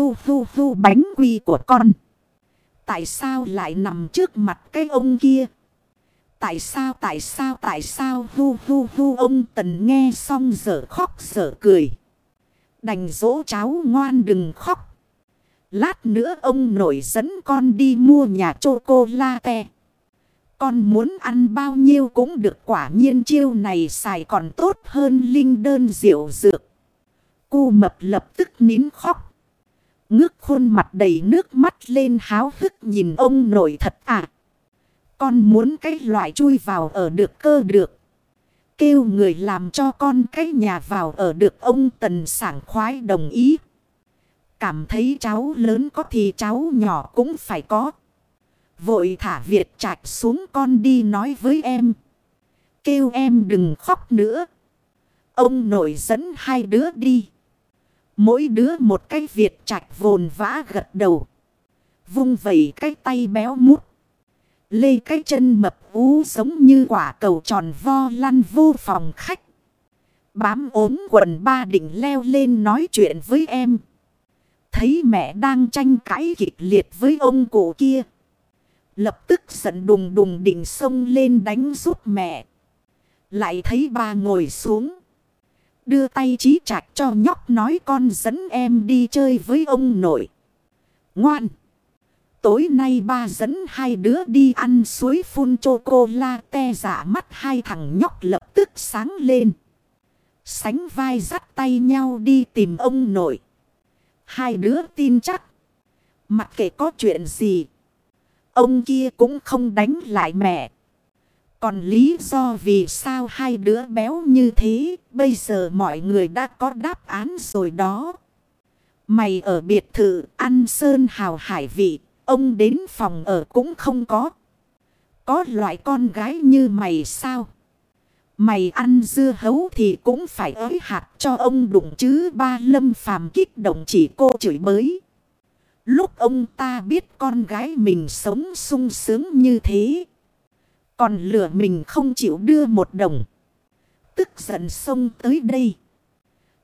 hu hu hu bánh quy của con. Tại sao lại nằm trước mặt cái ông kia? Tại sao tại sao tại sao hu hu hu ông tần nghe xong dở khóc dở cười. Đành dỗ cháu ngoan đừng khóc. Lát nữa ông nổi dẫn con đi mua nhà chocolate. Con muốn ăn bao nhiêu cũng được, quả nhiên chiêu này xài còn tốt hơn linh đơn diệu dược. Cô mập lập tức nín khóc. Ngước khuôn mặt đầy nước mắt lên háo hức nhìn ông nội thật à. Con muốn cái loại chui vào ở được cơ được. Kêu người làm cho con cái nhà vào ở được ông tần sảng khoái đồng ý. Cảm thấy cháu lớn có thì cháu nhỏ cũng phải có. Vội thả Việt trạch xuống con đi nói với em. Kêu em đừng khóc nữa. Ông nội dẫn hai đứa đi. Mỗi đứa một cái Việt trạch vồn vã gật đầu. Vung vẩy cái tay béo mút. Lê cái chân mập ú giống như quả cầu tròn vo lăn vô phòng khách. Bám ốm quần ba định leo lên nói chuyện với em. Thấy mẹ đang tranh cãi kịch liệt với ông cụ kia. Lập tức giận đùng đùng đỉnh sông lên đánh giúp mẹ. Lại thấy ba ngồi xuống. Đưa tay trí chặt cho nhóc nói con dẫn em đi chơi với ông nội. Ngoan! Tối nay ba dẫn hai đứa đi ăn suối phun chocolate, giả mắt hai thằng nhóc lập tức sáng lên. Sánh vai dắt tay nhau đi tìm ông nội. Hai đứa tin chắc. Mặc kệ có chuyện gì. Ông kia cũng không đánh lại mẹ. Còn lý do vì sao hai đứa béo như thế, bây giờ mọi người đã có đáp án rồi đó. Mày ở biệt thự ăn sơn hào hải vị, ông đến phòng ở cũng không có. Có loại con gái như mày sao? Mày ăn dưa hấu thì cũng phải ới hạt cho ông đụng chứ ba lâm phàm kích động chỉ cô chửi bới. Lúc ông ta biết con gái mình sống sung sướng như thế. Còn lửa mình không chịu đưa một đồng. Tức giận xông tới đây.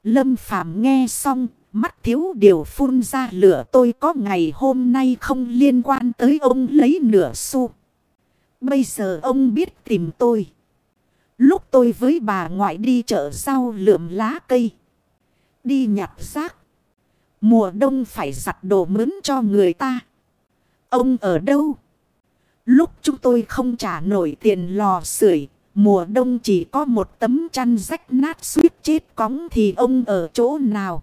Lâm Phàm nghe xong, mắt thiếu điều phun ra lửa tôi có ngày hôm nay không liên quan tới ông lấy nửa xu. Bây giờ ông biết tìm tôi. Lúc tôi với bà ngoại đi chợ rau lượm lá cây. Đi nhặt rác. Mùa đông phải giặt đồ mướn cho người ta. Ông ở đâu? Lúc chúng tôi không trả nổi tiền lò sưởi, Mùa đông chỉ có một tấm chăn rách nát suýt chết cóng thì ông ở chỗ nào?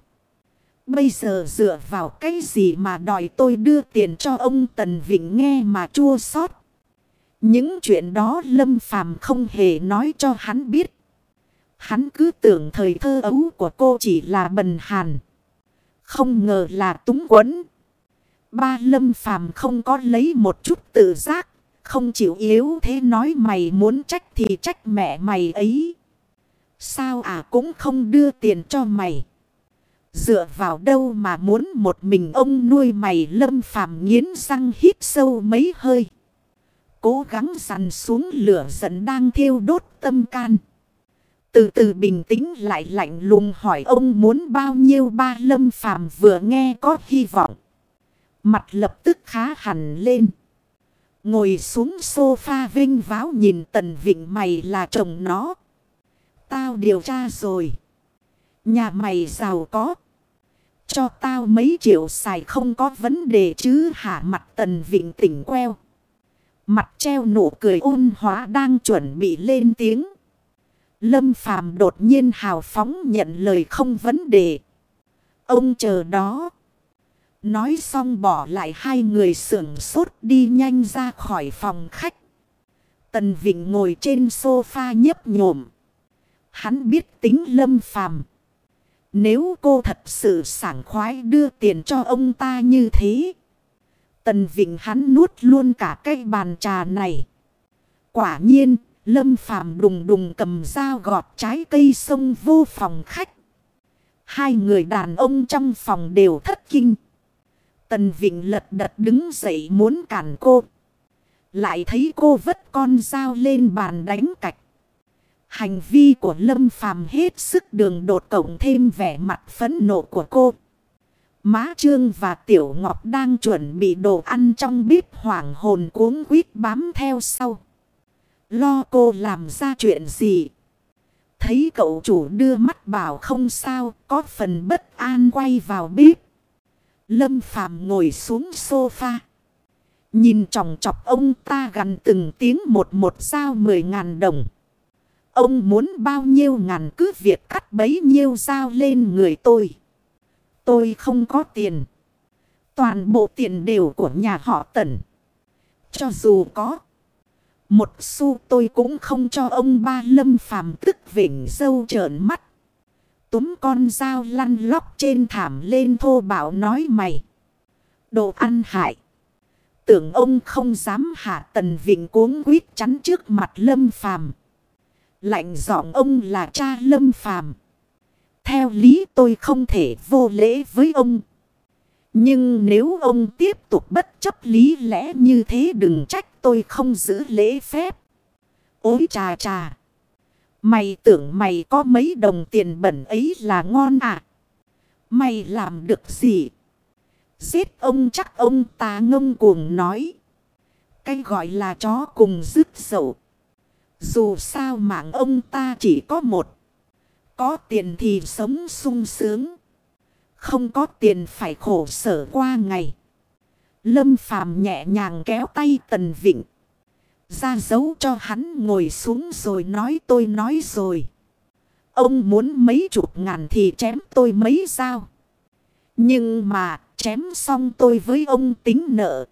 Bây giờ dựa vào cái gì mà đòi tôi đưa tiền cho ông Tần Vịnh nghe mà chua xót Những chuyện đó Lâm Phàm không hề nói cho hắn biết. Hắn cứ tưởng thời thơ ấu của cô chỉ là bần hàn. Không ngờ là túng quẫn. Ba Lâm Phàm không có lấy một chút tự giác. Không chịu yếu thế nói mày muốn trách thì trách mẹ mày ấy. Sao à cũng không đưa tiền cho mày. Dựa vào đâu mà muốn một mình ông nuôi mày lâm phàm nghiến răng hít sâu mấy hơi. Cố gắng dằn xuống lửa giận đang thiêu đốt tâm can. Từ từ bình tĩnh lại lạnh lùng hỏi ông muốn bao nhiêu ba lâm phàm vừa nghe có hy vọng. Mặt lập tức khá hẳn lên. Ngồi xuống sofa vinh váo nhìn tần vịnh mày là chồng nó. Tao điều tra rồi. Nhà mày giàu có. Cho tao mấy triệu xài không có vấn đề chứ hả mặt tần vịnh tỉnh queo. Mặt treo nụ cười ôn hóa đang chuẩn bị lên tiếng. Lâm phàm đột nhiên hào phóng nhận lời không vấn đề. Ông chờ đó. Nói xong bỏ lại hai người sưởng sốt đi nhanh ra khỏi phòng khách. Tần Vịnh ngồi trên sofa nhấp nhổm. Hắn biết tính lâm phàm. Nếu cô thật sự sảng khoái đưa tiền cho ông ta như thế. Tần Vịnh hắn nuốt luôn cả cái bàn trà này. Quả nhiên, Lâm Phàm đùng đùng cầm dao gọt trái cây sông vô phòng khách. Hai người đàn ông trong phòng đều thất kinh. Tần Vịnh lật đật đứng dậy muốn cản cô. Lại thấy cô vất con dao lên bàn đánh cạch. Hành vi của Lâm Phàm hết sức đường đột cộng thêm vẻ mặt phẫn nộ của cô. Má Trương và Tiểu Ngọc đang chuẩn bị đồ ăn trong bếp hoàng hồn cuống quýt bám theo sau. Lo cô làm ra chuyện gì? Thấy cậu chủ đưa mắt bảo không sao, có phần bất an quay vào bếp. Lâm Phàm ngồi xuống sofa. Nhìn chòng chọc ông ta gần từng tiếng một một sao mười ngàn đồng. Ông muốn bao nhiêu ngàn cứ việc cắt bấy nhiêu sao lên người tôi. Tôi không có tiền. Toàn bộ tiền đều của nhà họ tần. Cho dù có. Một xu tôi cũng không cho ông ba lâm phàm tức vỉnh dâu trợn mắt. Túm con dao lăn lóc trên thảm lên thô bảo nói mày. Đồ ăn hại. Tưởng ông không dám hạ tần vịnh cuống quýt chắn trước mặt lâm phàm. Lạnh giọng ông là cha lâm phàm. Theo lý tôi không thể vô lễ với ông. Nhưng nếu ông tiếp tục bất chấp lý lẽ như thế đừng trách tôi không giữ lễ phép. Ôi trà trà. Mày tưởng mày có mấy đồng tiền bẩn ấy là ngon à? Mày làm được gì? Giết ông chắc ông ta ngông cuồng nói. Cái gọi là chó cùng dứt sầu. Dù sao mạng ông ta chỉ có một. Có tiền thì sống sung sướng. Không có tiền phải khổ sở qua ngày. Lâm Phàm nhẹ nhàng kéo tay Tần Vịnh. Ra dấu cho hắn ngồi xuống rồi nói tôi nói rồi. Ông muốn mấy chục ngàn thì chém tôi mấy sao. Nhưng mà chém xong tôi với ông tính nợ.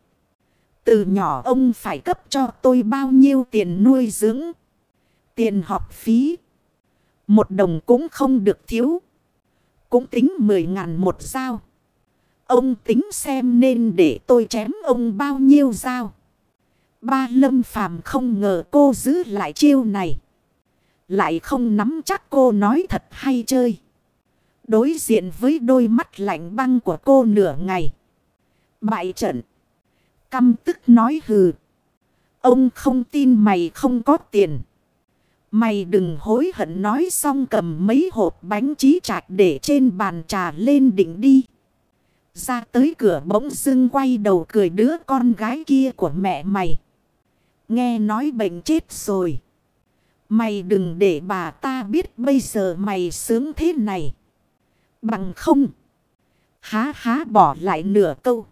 Từ nhỏ ông phải cấp cho tôi bao nhiêu tiền nuôi dưỡng. Tiền học phí. Một đồng cũng không được thiếu. Cũng tính mười ngàn một sao. Ông tính xem nên để tôi chém ông bao nhiêu sao. Ba lâm phàm không ngờ cô giữ lại chiêu này. Lại không nắm chắc cô nói thật hay chơi. Đối diện với đôi mắt lạnh băng của cô nửa ngày. Bại trận. Căm tức nói hừ. Ông không tin mày không có tiền. Mày đừng hối hận nói xong cầm mấy hộp bánh trí trạch để trên bàn trà lên đỉnh đi. Ra tới cửa bỗng dưng quay đầu cười đứa con gái kia của mẹ mày. Nghe nói bệnh chết rồi. Mày đừng để bà ta biết bây giờ mày sướng thế này. Bằng không. Há há bỏ lại nửa câu.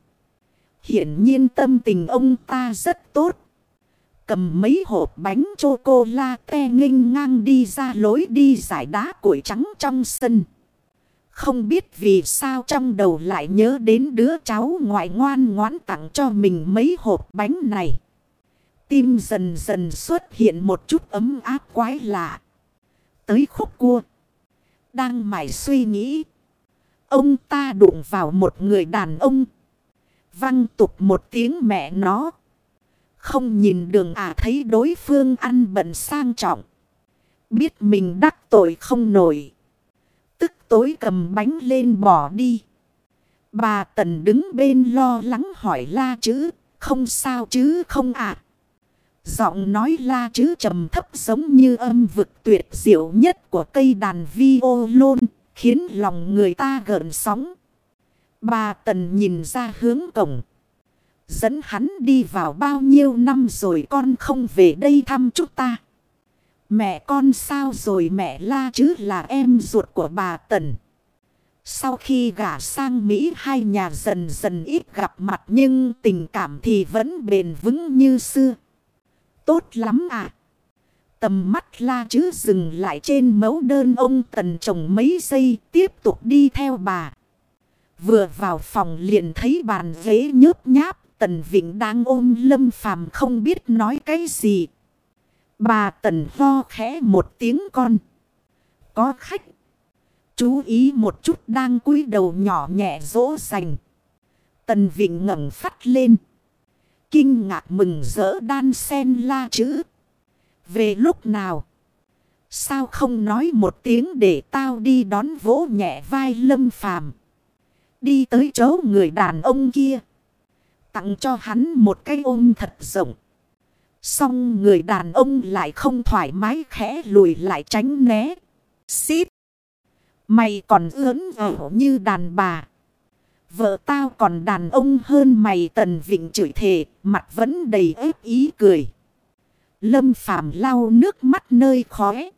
Hiển nhiên tâm tình ông ta rất tốt. Cầm mấy hộp bánh chocolate nghênh ngang đi ra lối đi giải đá củi trắng trong sân. Không biết vì sao trong đầu lại nhớ đến đứa cháu ngoại ngoan ngoãn tặng cho mình mấy hộp bánh này. Tim dần dần xuất hiện một chút ấm áp quái lạ. Tới khúc cua. Đang mải suy nghĩ. Ông ta đụng vào một người đàn ông. Văng tục một tiếng mẹ nó. Không nhìn đường à thấy đối phương ăn bận sang trọng. Biết mình đắc tội không nổi. Tức tối cầm bánh lên bỏ đi. Bà Tần đứng bên lo lắng hỏi la chứ, Không sao chứ, không ạ. À. Giọng nói la chữ trầm thấp giống như âm vực tuyệt diệu nhất của cây đàn vi ô lôn. Khiến lòng người ta gợn sóng. Bà Tần nhìn ra hướng cổng. Dẫn hắn đi vào bao nhiêu năm rồi con không về đây thăm chúng ta. Mẹ con sao rồi mẹ la chứ là em ruột của bà Tần. Sau khi gả sang Mỹ hai nhà dần dần ít gặp mặt nhưng tình cảm thì vẫn bền vững như xưa. Tốt lắm à. Tầm mắt la chứ dừng lại trên mẫu đơn ông Tần chồng mấy giây, tiếp tục đi theo bà. Vừa vào phòng liền thấy bàn ghế nhớp nháp, Tần Vịnh đang ôm lâm phàm không biết nói cái gì. Bà Tần lo khẽ một tiếng con. Có khách. Chú ý một chút đang cúi đầu nhỏ nhẹ dỗ dành. Tần Vịnh ngẩng phát lên. Kinh ngạc mừng rỡ đan sen la chữ. Về lúc nào? Sao không nói một tiếng để tao đi đón vỗ nhẹ vai lâm phàm. Đi tới chỗ người đàn ông kia. Tặng cho hắn một cái ôm thật rộng. Xong người đàn ông lại không thoải mái khẽ lùi lại tránh né. Xít. Mày còn ướn ở như đàn bà. Vợ tao còn đàn ông hơn mày tần vịnh chửi thề, mặt vẫn đầy ép ý cười. Lâm phàm lau nước mắt nơi khóe.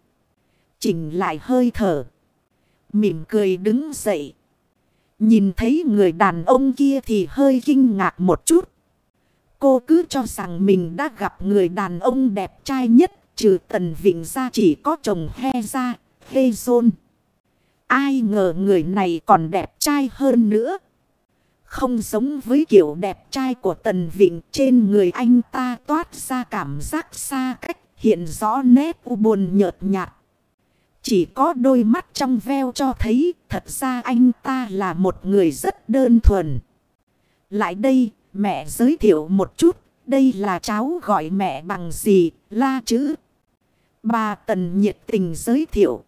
Chỉnh lại hơi thở. Mỉm cười đứng dậy. Nhìn thấy người đàn ông kia thì hơi kinh ngạc một chút. Cô cứ cho rằng mình đã gặp người đàn ông đẹp trai nhất. Trừ tần vịnh ra chỉ có chồng he ra, hê rôn. Ai ngờ người này còn đẹp trai hơn nữa. Không giống với kiểu đẹp trai của Tần Vịnh trên người anh ta toát ra cảm giác xa cách hiện rõ nét u buồn nhợt nhạt. Chỉ có đôi mắt trong veo cho thấy thật ra anh ta là một người rất đơn thuần. Lại đây, mẹ giới thiệu một chút, đây là cháu gọi mẹ bằng gì, la chữ. Bà Tần nhiệt tình giới thiệu.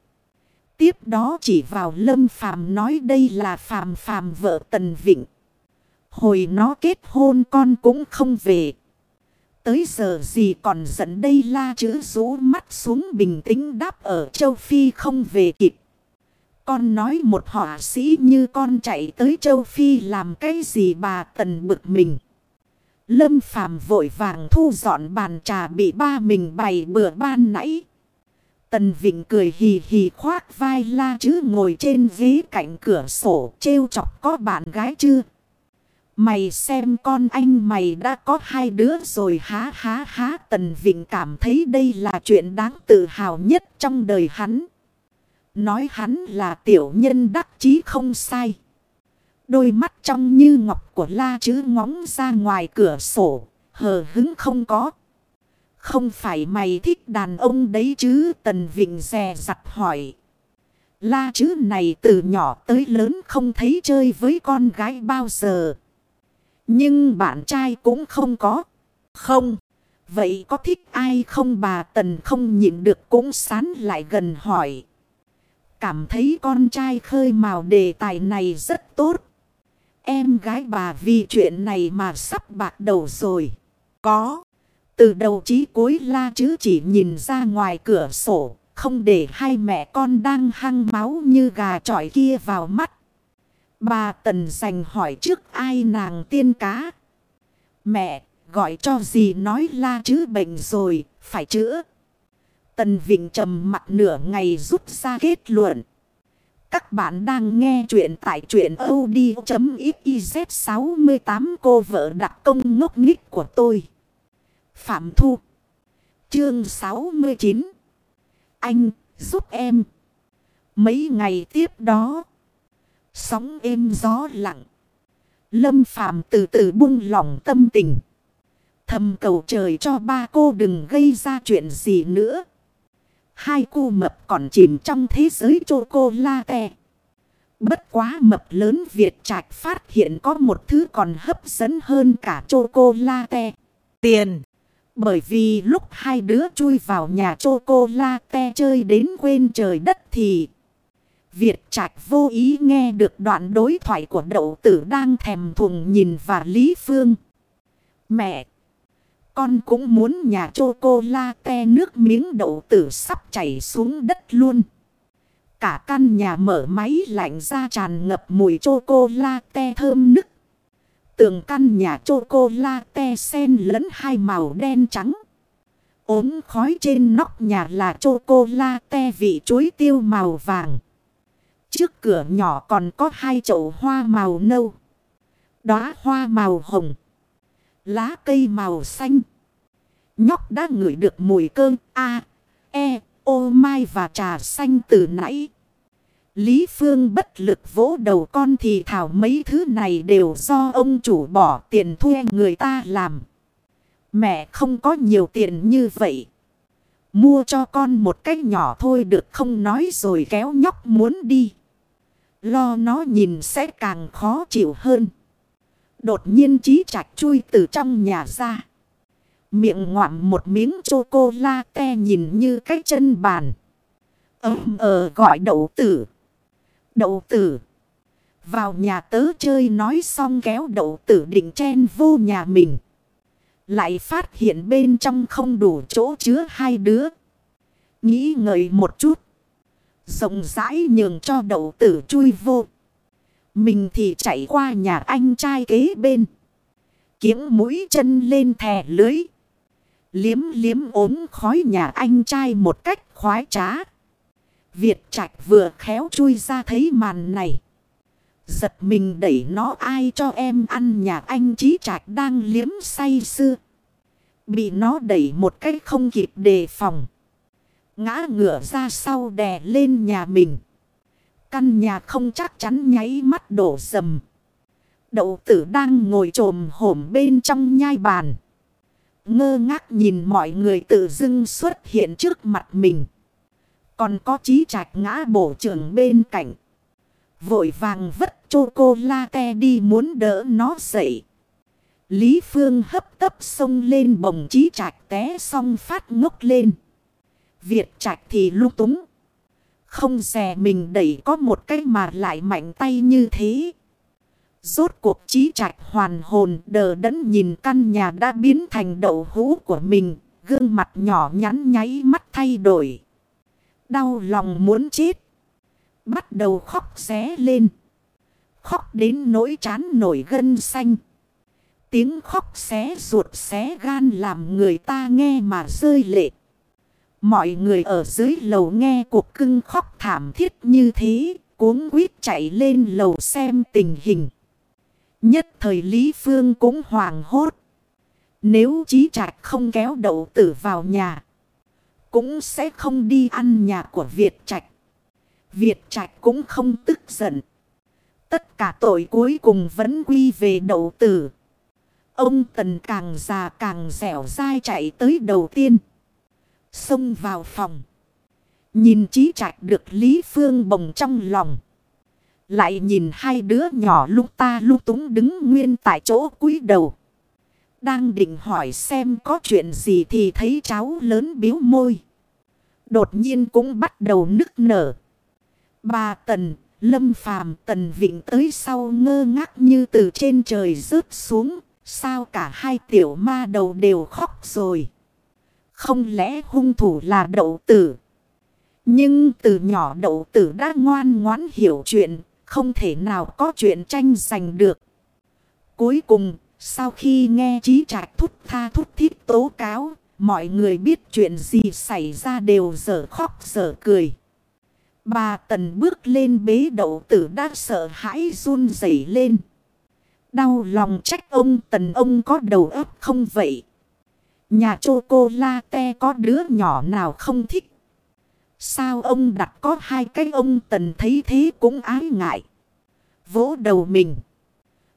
Tiếp đó chỉ vào Lâm Phàm nói đây là Phàm Phàm vợ Tần Vịnh. Hồi nó kết hôn con cũng không về. Tới giờ gì còn dẫn đây la chữ rũ mắt xuống bình tĩnh đáp ở châu Phi không về kịp. Con nói một họa sĩ như con chạy tới châu Phi làm cái gì bà tần bực mình. Lâm Phàm vội vàng thu dọn bàn trà bị ba mình bày bữa ban nãy. Tần Vịnh cười hì hì khoác vai la chữ ngồi trên ghế cạnh cửa sổ trêu chọc có bạn gái chưa. Mày xem con anh mày đã có hai đứa rồi há há há Tần Vịnh cảm thấy đây là chuyện đáng tự hào nhất trong đời hắn. Nói hắn là tiểu nhân đắc chí không sai. Đôi mắt trong như ngọc của la chứ ngóng ra ngoài cửa sổ, hờ hứng không có. Không phải mày thích đàn ông đấy chứ Tần Vịnh dè dặt hỏi. La chứ này từ nhỏ tới lớn không thấy chơi với con gái bao giờ. Nhưng bạn trai cũng không có. Không. Vậy có thích ai không bà Tần không nhịn được cũng sán lại gần hỏi. Cảm thấy con trai khơi mào đề tài này rất tốt. Em gái bà vì chuyện này mà sắp bạc đầu rồi. Có. Từ đầu chí cuối la chứ chỉ nhìn ra ngoài cửa sổ. Không để hai mẹ con đang hăng máu như gà trọi kia vào mắt. Bà Tần dành hỏi trước ai nàng tiên cá. Mẹ, gọi cho gì nói la chứ bệnh rồi, phải chữa. Tần Vịnh trầm mặt nửa ngày rút ra kết luận. Các bạn đang nghe chuyện tại chuyện od.xyz 68 cô vợ đặc công ngốc nghích của tôi. Phạm Thu Chương 69 Anh giúp em Mấy ngày tiếp đó Sóng êm gió lặng. Lâm phàm từ từ buông lỏng tâm tình. Thầm cầu trời cho ba cô đừng gây ra chuyện gì nữa. Hai cô mập còn chìm trong thế giới chocolate. Bất quá mập lớn Việt Trạch phát hiện có một thứ còn hấp dẫn hơn cả chocolate. Tiền. Bởi vì lúc hai đứa chui vào nhà chocolate chơi đến quên trời đất thì Việt Trạch vô ý nghe được đoạn đối thoại của đậu tử đang thèm thuồng nhìn và Lý Phương. Mẹ! Con cũng muốn nhà chocolate nước miếng đậu tử sắp chảy xuống đất luôn. Cả căn nhà mở máy lạnh ra tràn ngập mùi chocolate thơm nức. Tường căn nhà chocolate sen lẫn hai màu đen trắng. ốm khói trên nóc nhà là chocolate vị chuối tiêu màu vàng. Trước cửa nhỏ còn có hai chậu hoa màu nâu. Đóa hoa màu hồng. Lá cây màu xanh. Nhóc đã ngửi được mùi cơm A, E, ô mai và trà xanh từ nãy. Lý Phương bất lực vỗ đầu con thì thảo mấy thứ này đều do ông chủ bỏ tiền thuê người ta làm. Mẹ không có nhiều tiền như vậy. Mua cho con một cái nhỏ thôi được không nói rồi kéo nhóc muốn đi. Lo nó nhìn sẽ càng khó chịu hơn. Đột nhiên trí trạch chui từ trong nhà ra. Miệng ngoạm một miếng chocolate nhìn như cái chân bàn. Ơm ờ gọi đậu tử. Đậu tử. Vào nhà tớ chơi nói xong kéo đậu tử định chen vô nhà mình. Lại phát hiện bên trong không đủ chỗ chứa hai đứa. Nghĩ ngợi một chút. Rộng rãi nhường cho đậu tử chui vô. Mình thì chạy qua nhà anh trai kế bên. kiếm mũi chân lên thè lưới. Liếm liếm ốm khói nhà anh trai một cách khoái trá. Việt Trạch vừa khéo chui ra thấy màn này. Giật mình đẩy nó ai cho em ăn nhà anh trí Trạch đang liếm say sưa. Bị nó đẩy một cách không kịp đề phòng. Ngã ngửa ra sau đè lên nhà mình. Căn nhà không chắc chắn nháy mắt đổ sầm. Đậu tử đang ngồi trồm hổm bên trong nhai bàn. Ngơ ngác nhìn mọi người tự dưng xuất hiện trước mặt mình. Còn có trí trạch ngã bổ trưởng bên cạnh. Vội vàng vất chocolate đi muốn đỡ nó dậy. Lý Phương hấp tấp xông lên bồng trí trạch té xong phát ngốc lên. Việt trạch thì lúc túng. Không xè mình đẩy có một cái mà lại mạnh tay như thế. Rốt cuộc trí trạch hoàn hồn đờ đẫn nhìn căn nhà đã biến thành đậu hũ của mình. Gương mặt nhỏ nhắn nháy mắt thay đổi. Đau lòng muốn chết. Bắt đầu khóc xé lên. Khóc đến nỗi chán nổi gân xanh. Tiếng khóc xé ruột xé gan làm người ta nghe mà rơi lệ. Mọi người ở dưới lầu nghe cuộc cưng khóc thảm thiết như thế, cuống quýt chạy lên lầu xem tình hình. Nhất thời Lý Phương cũng hoàng hốt. Nếu trí trạch không kéo đậu tử vào nhà, cũng sẽ không đi ăn nhà của Việt trạch. Việt trạch cũng không tức giận. Tất cả tội cuối cùng vẫn quy về đậu tử. Ông Tần càng già càng dẻo dai chạy tới đầu tiên. Xông vào phòng. Nhìn trí trạch được Lý Phương bồng trong lòng. Lại nhìn hai đứa nhỏ lúc ta lúc túng đứng nguyên tại chỗ cúi đầu. Đang định hỏi xem có chuyện gì thì thấy cháu lớn biếu môi. Đột nhiên cũng bắt đầu nức nở. Bà Tần, Lâm Phàm Tần Vịnh tới sau ngơ ngác như từ trên trời rớt xuống. Sao cả hai tiểu ma đầu đều khóc rồi. Không lẽ hung thủ là đậu tử? Nhưng từ nhỏ đậu tử đã ngoan ngoãn hiểu chuyện, không thể nào có chuyện tranh giành được. Cuối cùng, sau khi nghe trí trạch thúc tha thúc thiết tố cáo, mọi người biết chuyện gì xảy ra đều dở khóc dở cười. Bà Tần bước lên bế đậu tử đã sợ hãi run rẩy lên. Đau lòng trách ông Tần ông có đầu óc không vậy. Nhà chocolate có đứa nhỏ nào không thích. Sao ông đặt có hai cái ông Tần thấy thế cũng ái ngại. Vỗ đầu mình.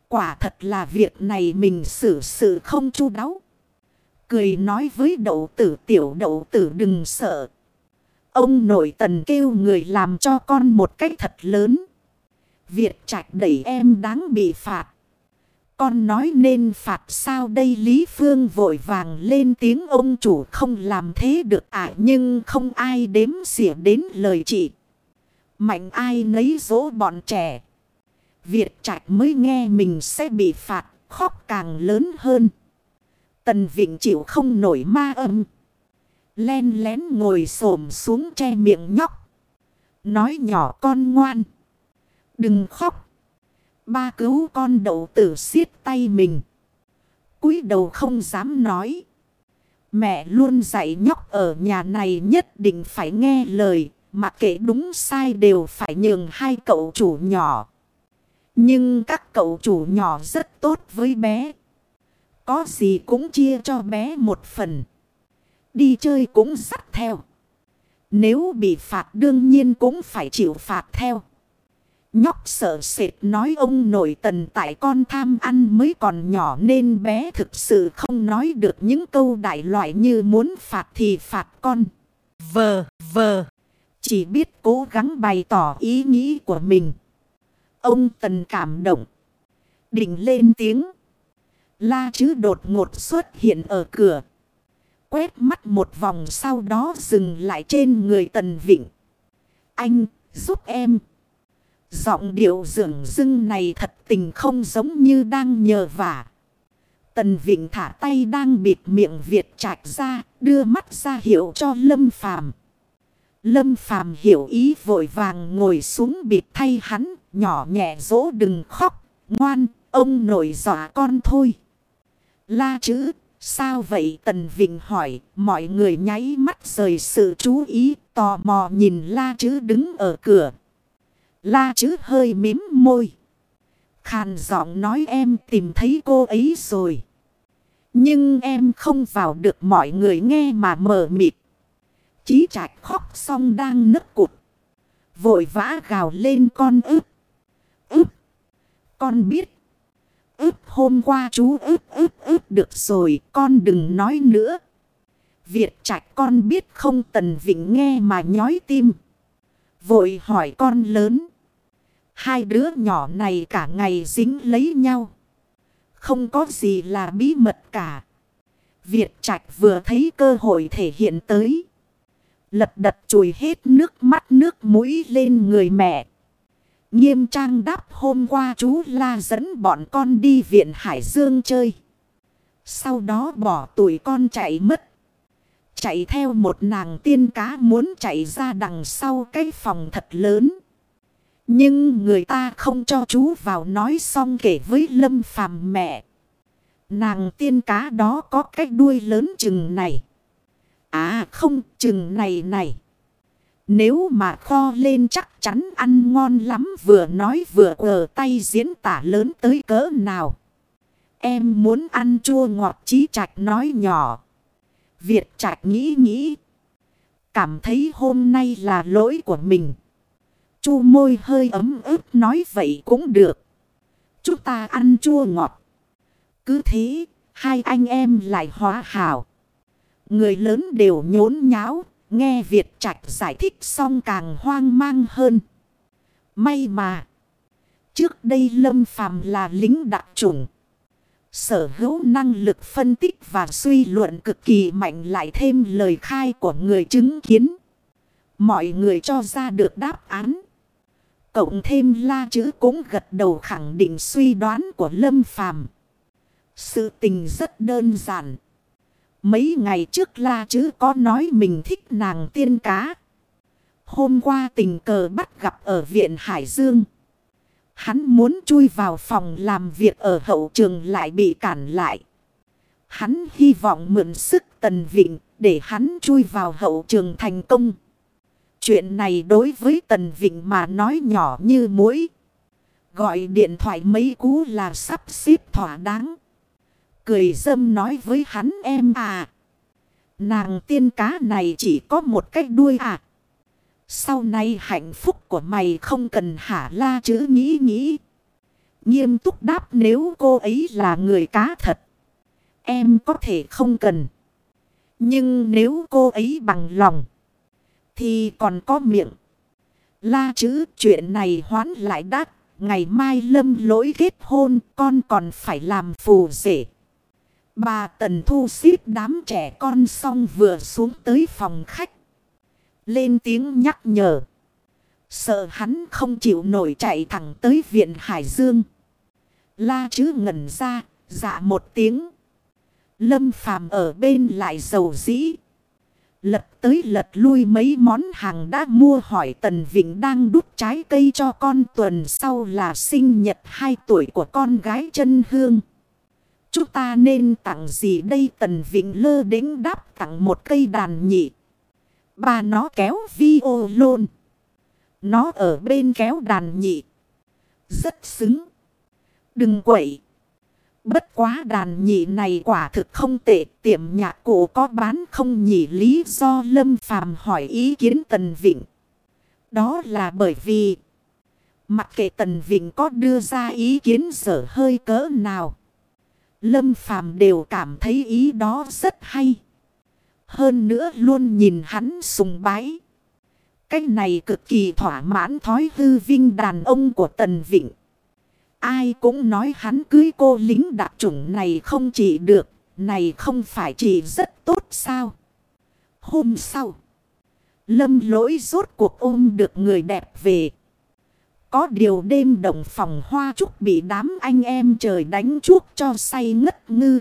Quả thật là việc này mình xử sự không chu đáo. Cười nói với đậu tử, tiểu đậu tử đừng sợ. Ông nội tần kêu người làm cho con một cách thật lớn. Việt trạch đẩy em đáng bị phạt. Con nói nên phạt sao đây Lý Phương vội vàng lên tiếng ông chủ không làm thế được ạ à, nhưng không ai đếm xỉa đến lời chị. Mạnh ai nấy dỗ bọn trẻ. Việt Trạch mới nghe mình sẽ bị phạt khóc càng lớn hơn. Tần Vịnh chịu không nổi ma âm. Len lén ngồi xổm xuống che miệng nhóc. Nói nhỏ con ngoan. Đừng khóc. Ba cứu con đậu tử xiết tay mình. cúi đầu không dám nói. Mẹ luôn dạy nhóc ở nhà này nhất định phải nghe lời. Mà kể đúng sai đều phải nhường hai cậu chủ nhỏ. Nhưng các cậu chủ nhỏ rất tốt với bé. Có gì cũng chia cho bé một phần. Đi chơi cũng dắt theo. Nếu bị phạt đương nhiên cũng phải chịu phạt theo. Nhóc sợ sệt nói ông nội tần tại con tham ăn mới còn nhỏ nên bé thực sự không nói được những câu đại loại như muốn phạt thì phạt con. Vờ, vờ. Chỉ biết cố gắng bày tỏ ý nghĩ của mình. Ông tần cảm động. Định lên tiếng. La chứ đột ngột xuất hiện ở cửa. Quét mắt một vòng sau đó dừng lại trên người tần vịnh. Anh, giúp em. Giọng điệu dưỡng dưng này thật tình không giống như đang nhờ vả. Tần Vịnh thả tay đang bịt miệng Việt trạch ra, đưa mắt ra hiệu cho Lâm Phàm. Lâm Phàm hiểu ý vội vàng ngồi xuống bịt thay hắn, nhỏ nhẹ dỗ đừng khóc, ngoan, ông nội dọa con thôi. La chữ, sao vậy Tần Vịnh hỏi, mọi người nháy mắt rời sự chú ý, tò mò nhìn la chữ đứng ở cửa. La chữ hơi mím môi. Khàn giọng nói em tìm thấy cô ấy rồi. Nhưng em không vào được mọi người nghe mà mờ mịt. Chí trạch khóc xong đang nức cụt. Vội vã gào lên con ướp. Ướp. Con biết. Ướp hôm qua chú ướp ướp ướp được rồi, con đừng nói nữa. Việt trạch con biết không tần vịnh nghe mà nhói tim. Vội hỏi con lớn. Hai đứa nhỏ này cả ngày dính lấy nhau. Không có gì là bí mật cả. Việt Trạch vừa thấy cơ hội thể hiện tới. Lật đật chùi hết nước mắt nước mũi lên người mẹ. Nghiêm trang đáp hôm qua chú la dẫn bọn con đi viện Hải Dương chơi. Sau đó bỏ tuổi con chạy mất. Chạy theo một nàng tiên cá muốn chạy ra đằng sau cái phòng thật lớn. Nhưng người ta không cho chú vào nói xong kể với Lâm Phàm mẹ. Nàng tiên cá đó có cái đuôi lớn chừng này. À không, chừng này này. Nếu mà kho lên chắc chắn ăn ngon lắm, vừa nói vừa ở tay diễn tả lớn tới cỡ nào. Em muốn ăn chua ngọt chí trạch nói nhỏ. Việt trạch nghĩ nghĩ. Cảm thấy hôm nay là lỗi của mình. Chu môi hơi ấm ướp nói vậy cũng được. Chúng ta ăn chua ngọt. Cứ thế, hai anh em lại hóa hảo. Người lớn đều nhốn nháo, nghe Việt Trạch giải thích xong càng hoang mang hơn. May mà, trước đây Lâm Phàm là lính đặc trùng. Sở hữu năng lực phân tích và suy luận cực kỳ mạnh lại thêm lời khai của người chứng kiến. Mọi người cho ra được đáp án. Cộng thêm la chữ cũng gật đầu khẳng định suy đoán của Lâm Phàm Sự tình rất đơn giản. Mấy ngày trước la chữ có nói mình thích nàng tiên cá. Hôm qua tình cờ bắt gặp ở viện Hải Dương. Hắn muốn chui vào phòng làm việc ở hậu trường lại bị cản lại. Hắn hy vọng mượn sức tần vịnh để hắn chui vào hậu trường thành công. Chuyện này đối với Tần Vịnh mà nói nhỏ như mũi. Gọi điện thoại mấy cú là sắp xếp thỏa đáng. Cười dâm nói với hắn em à. Nàng tiên cá này chỉ có một cái đuôi à. Sau này hạnh phúc của mày không cần hả la chữ nghĩ nghĩ. Nghiêm túc đáp nếu cô ấy là người cá thật. Em có thể không cần. Nhưng nếu cô ấy bằng lòng. Thì còn có miệng. La chữ chuyện này hoán lại đắt. Ngày mai lâm lỗi kết hôn con còn phải làm phù rể. Bà Tần Thu xếp đám trẻ con xong vừa xuống tới phòng khách. Lên tiếng nhắc nhở. Sợ hắn không chịu nổi chạy thẳng tới viện Hải Dương. La chữ ngẩn ra, dạ một tiếng. Lâm phàm ở bên lại dầu dĩ. Lật tới lật lui mấy món hàng đã mua hỏi Tần Vịnh đang đút trái cây cho con tuần sau là sinh nhật 2 tuổi của con gái chân hương. Chúng ta nên tặng gì đây Tần Vịnh lơ đến đáp tặng một cây đàn nhị. Bà nó kéo vi ô lôn. Nó ở bên kéo đàn nhị. Rất xứng. Đừng quậy. Bất quá đàn nhị này quả thực không tệ. Tiệm nhạc cụ có bán không nhỉ lý do Lâm Phàm hỏi ý kiến Tần Vịnh. Đó là bởi vì. Mặc kệ Tần Vịnh có đưa ra ý kiến sở hơi cỡ nào. Lâm Phàm đều cảm thấy ý đó rất hay. Hơn nữa luôn nhìn hắn sùng bái. Cái này cực kỳ thỏa mãn thói hư vinh đàn ông của Tần Vịnh. Ai cũng nói hắn cưới cô lính đặc chủng này không chỉ được. Này không phải chỉ rất tốt sao. Hôm sau. Lâm lỗi rốt cuộc ôm được người đẹp về. Có điều đêm đồng phòng hoa trúc bị đám anh em trời đánh chuốc cho say ngất ngư.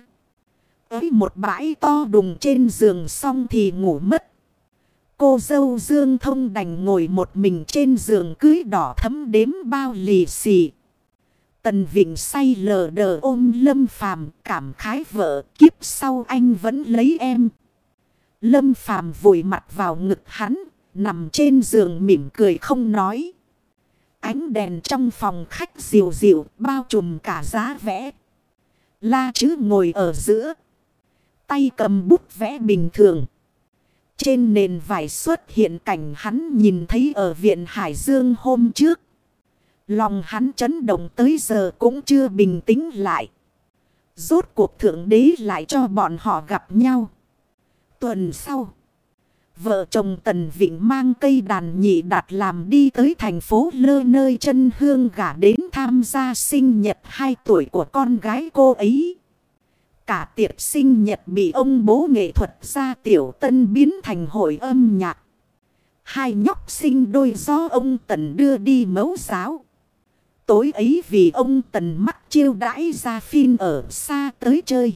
Ấy một bãi to đùng trên giường xong thì ngủ mất. Cô dâu Dương Thông đành ngồi một mình trên giường cưới đỏ thấm đếm bao lì xì. Tần Vịnh say lờ đờ ôm Lâm Phàm cảm khái vợ kiếp sau anh vẫn lấy em. Lâm Phàm vùi mặt vào ngực hắn, nằm trên giường mỉm cười không nói. Ánh đèn trong phòng khách dịu dịu bao trùm cả giá vẽ. La chứ ngồi ở giữa. Tay cầm bút vẽ bình thường. Trên nền vải xuất hiện cảnh hắn nhìn thấy ở viện Hải Dương hôm trước. Lòng hắn chấn động tới giờ cũng chưa bình tĩnh lại. Rốt cuộc thượng đế lại cho bọn họ gặp nhau. Tuần sau. Vợ chồng Tần Vịnh mang cây đàn nhị đặt làm đi tới thành phố lơ nơi chân hương gả đến tham gia sinh nhật 2 tuổi của con gái cô ấy. Cả tiệc sinh nhật bị ông bố nghệ thuật gia tiểu tân biến thành hội âm nhạc. Hai nhóc sinh đôi do ông Tần đưa đi mấu giáo. Tối ấy vì ông Tần mắt chiêu đãi ra phim ở xa tới chơi.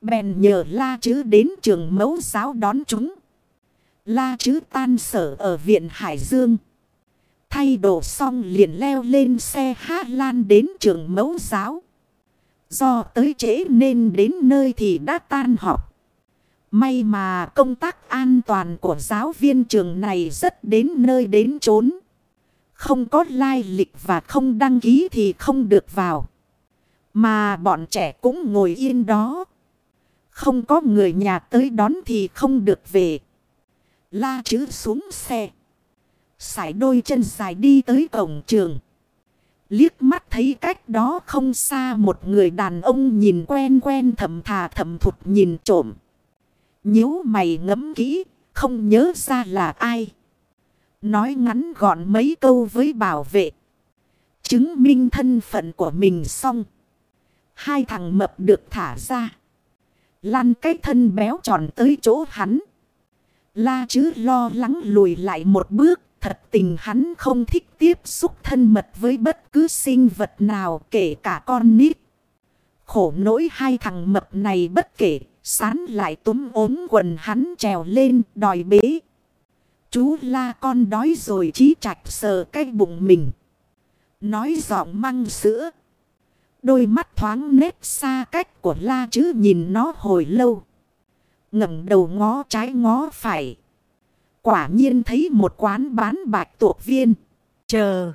Bèn nhờ la chứ đến trường mẫu giáo đón chúng. La chứ tan sở ở viện Hải Dương. Thay đồ xong liền leo lên xe hát lan đến trường mẫu giáo. Do tới trễ nên đến nơi thì đã tan học. May mà công tác an toàn của giáo viên trường này rất đến nơi đến chốn. Không có lai lịch và không đăng ký thì không được vào. Mà bọn trẻ cũng ngồi yên đó. Không có người nhà tới đón thì không được về. La chứ xuống xe. Sải đôi chân dài đi tới cổng trường. Liếc mắt thấy cách đó không xa một người đàn ông nhìn quen quen thầm thà thầm thụt nhìn trộm. nhíu mày ngẫm kỹ, không nhớ ra là ai. Nói ngắn gọn mấy câu với bảo vệ. Chứng minh thân phận của mình xong. Hai thằng mập được thả ra. Lăn cái thân béo tròn tới chỗ hắn. La chứ lo lắng lùi lại một bước. Thật tình hắn không thích tiếp xúc thân mật với bất cứ sinh vật nào kể cả con nít. Khổ nỗi hai thằng mập này bất kể, sán lại túm ốm quần hắn trèo lên đòi bế. Chú la con đói rồi chí chạch sờ cái bụng mình. Nói giọng măng sữa. Đôi mắt thoáng nét xa cách của la chứ nhìn nó hồi lâu. ngẩng đầu ngó trái ngó phải. Quả nhiên thấy một quán bán bạch tuộc viên. Chờ.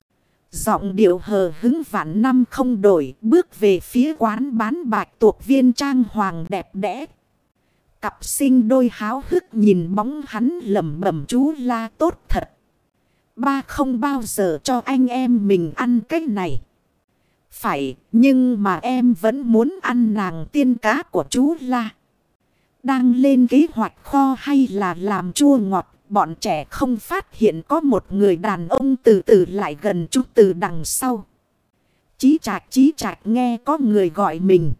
Giọng điệu hờ hứng vạn năm không đổi. Bước về phía quán bán bạch tuộc viên trang hoàng đẹp đẽ. Cặp sinh đôi háo hức nhìn bóng hắn lầm bẩm chú la tốt thật. Ba không bao giờ cho anh em mình ăn cái này. Phải, nhưng mà em vẫn muốn ăn nàng tiên cá của chú la. Đang lên kế hoạch kho hay là làm chua ngọt Bọn trẻ không phát hiện có một người đàn ông từ từ lại gần chút từ đằng sau. Chí chạc chí chạc nghe có người gọi mình.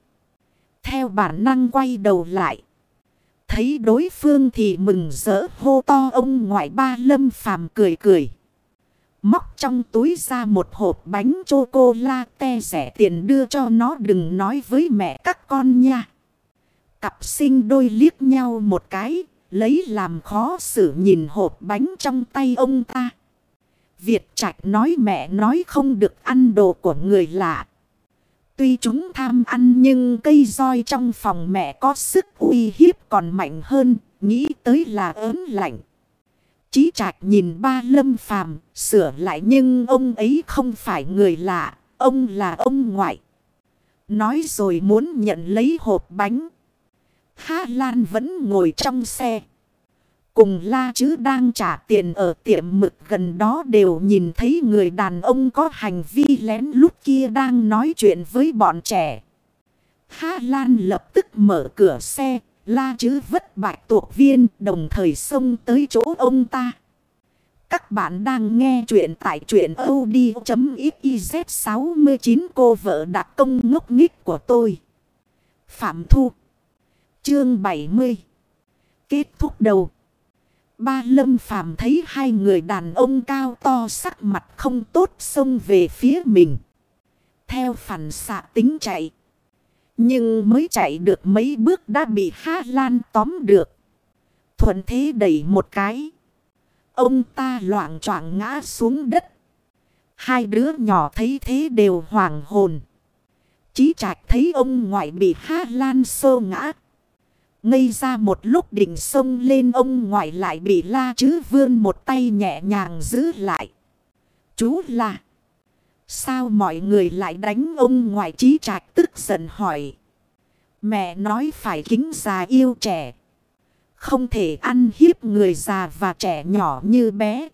Theo bản năng quay đầu lại. Thấy đối phương thì mừng rỡ, hô to ông ngoại ba lâm phàm cười cười. Móc trong túi ra một hộp bánh chocolate rẻ tiền đưa cho nó, đừng nói với mẹ các con nha. Cặp sinh đôi liếc nhau một cái, Lấy làm khó xử nhìn hộp bánh trong tay ông ta. Việt Trạch nói, mẹ nói không được ăn đồ của người lạ. Tuy chúng tham ăn nhưng cây roi trong phòng mẹ có sức uy hiếp còn mạnh hơn, nghĩ tới là ớn lạnh. Chí trạch nhìn ba lâm phàm, sửa lại nhưng ông ấy không phải người lạ, ông là ông ngoại. Nói rồi muốn nhận lấy hộp bánh. Hà Lan vẫn ngồi trong xe. Cùng la chứ đang trả tiền ở tiệm mực gần đó đều nhìn thấy người đàn ông có hành vi lén lút kia đang nói chuyện với bọn trẻ. Ha Lan lập tức mở cửa xe, la chứ vất bạch tuộc viên đồng thời xông tới chỗ ông ta. Các bạn đang nghe chuyện tại chuyện od.xyz 69 cô vợ đặc công ngốc nghích của tôi. Phạm Thu Chương 70 Kết thúc đầu Ba lâm phàm thấy hai người đàn ông cao to sắc mặt không tốt xông về phía mình. Theo phản xạ tính chạy. Nhưng mới chạy được mấy bước đã bị Hà Lan tóm được. Thuận thế đẩy một cái. Ông ta loạn choạng ngã xuống đất. Hai đứa nhỏ thấy thế đều hoàng hồn. Chí trạch thấy ông ngoại bị Ha lan sô ngã. Ngây ra một lúc đỉnh sông lên, ông ngoại lại bị la chứ vươn một tay nhẹ nhàng giữ lại. Chú là. Sao mọi người lại đánh ông ngoại trí trạch tức giận hỏi. Mẹ nói phải kính già yêu trẻ. Không thể ăn hiếp người già và trẻ nhỏ như bé.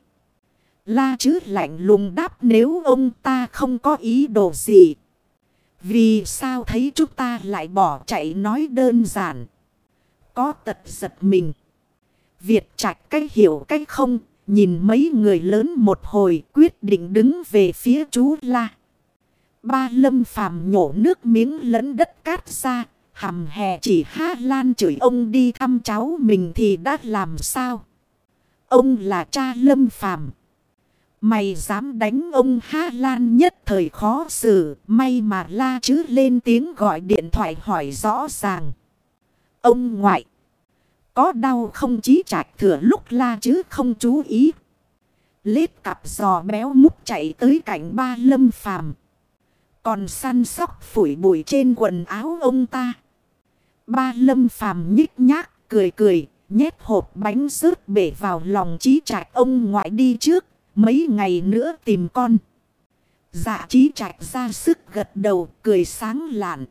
La chứ lạnh lùng đáp nếu ông ta không có ý đồ gì. Vì sao thấy chúng ta lại bỏ chạy nói đơn giản. Có tật giật mình. Việt trạch cách hiểu cách không. Nhìn mấy người lớn một hồi quyết định đứng về phía chú La. Ba lâm phàm nhổ nước miếng lẫn đất cát ra. Hầm hè chỉ hát lan chửi ông đi thăm cháu mình thì đã làm sao? Ông là cha lâm phàm. Mày dám đánh ông Há Lan nhất thời khó xử, may mà la chứ lên tiếng gọi điện thoại hỏi rõ ràng. Ông ngoại, có đau không chí trạch thừa lúc la chứ không chú ý. Lết cặp giò béo múc chạy tới cạnh ba lâm phàm. Còn săn sóc phủi bụi trên quần áo ông ta. Ba lâm phàm nhích nhác, cười cười, nhét hộp bánh rớt bể vào lòng trí trạch ông ngoại đi trước, mấy ngày nữa tìm con. Dạ trí trạch ra sức gật đầu, cười sáng lạn.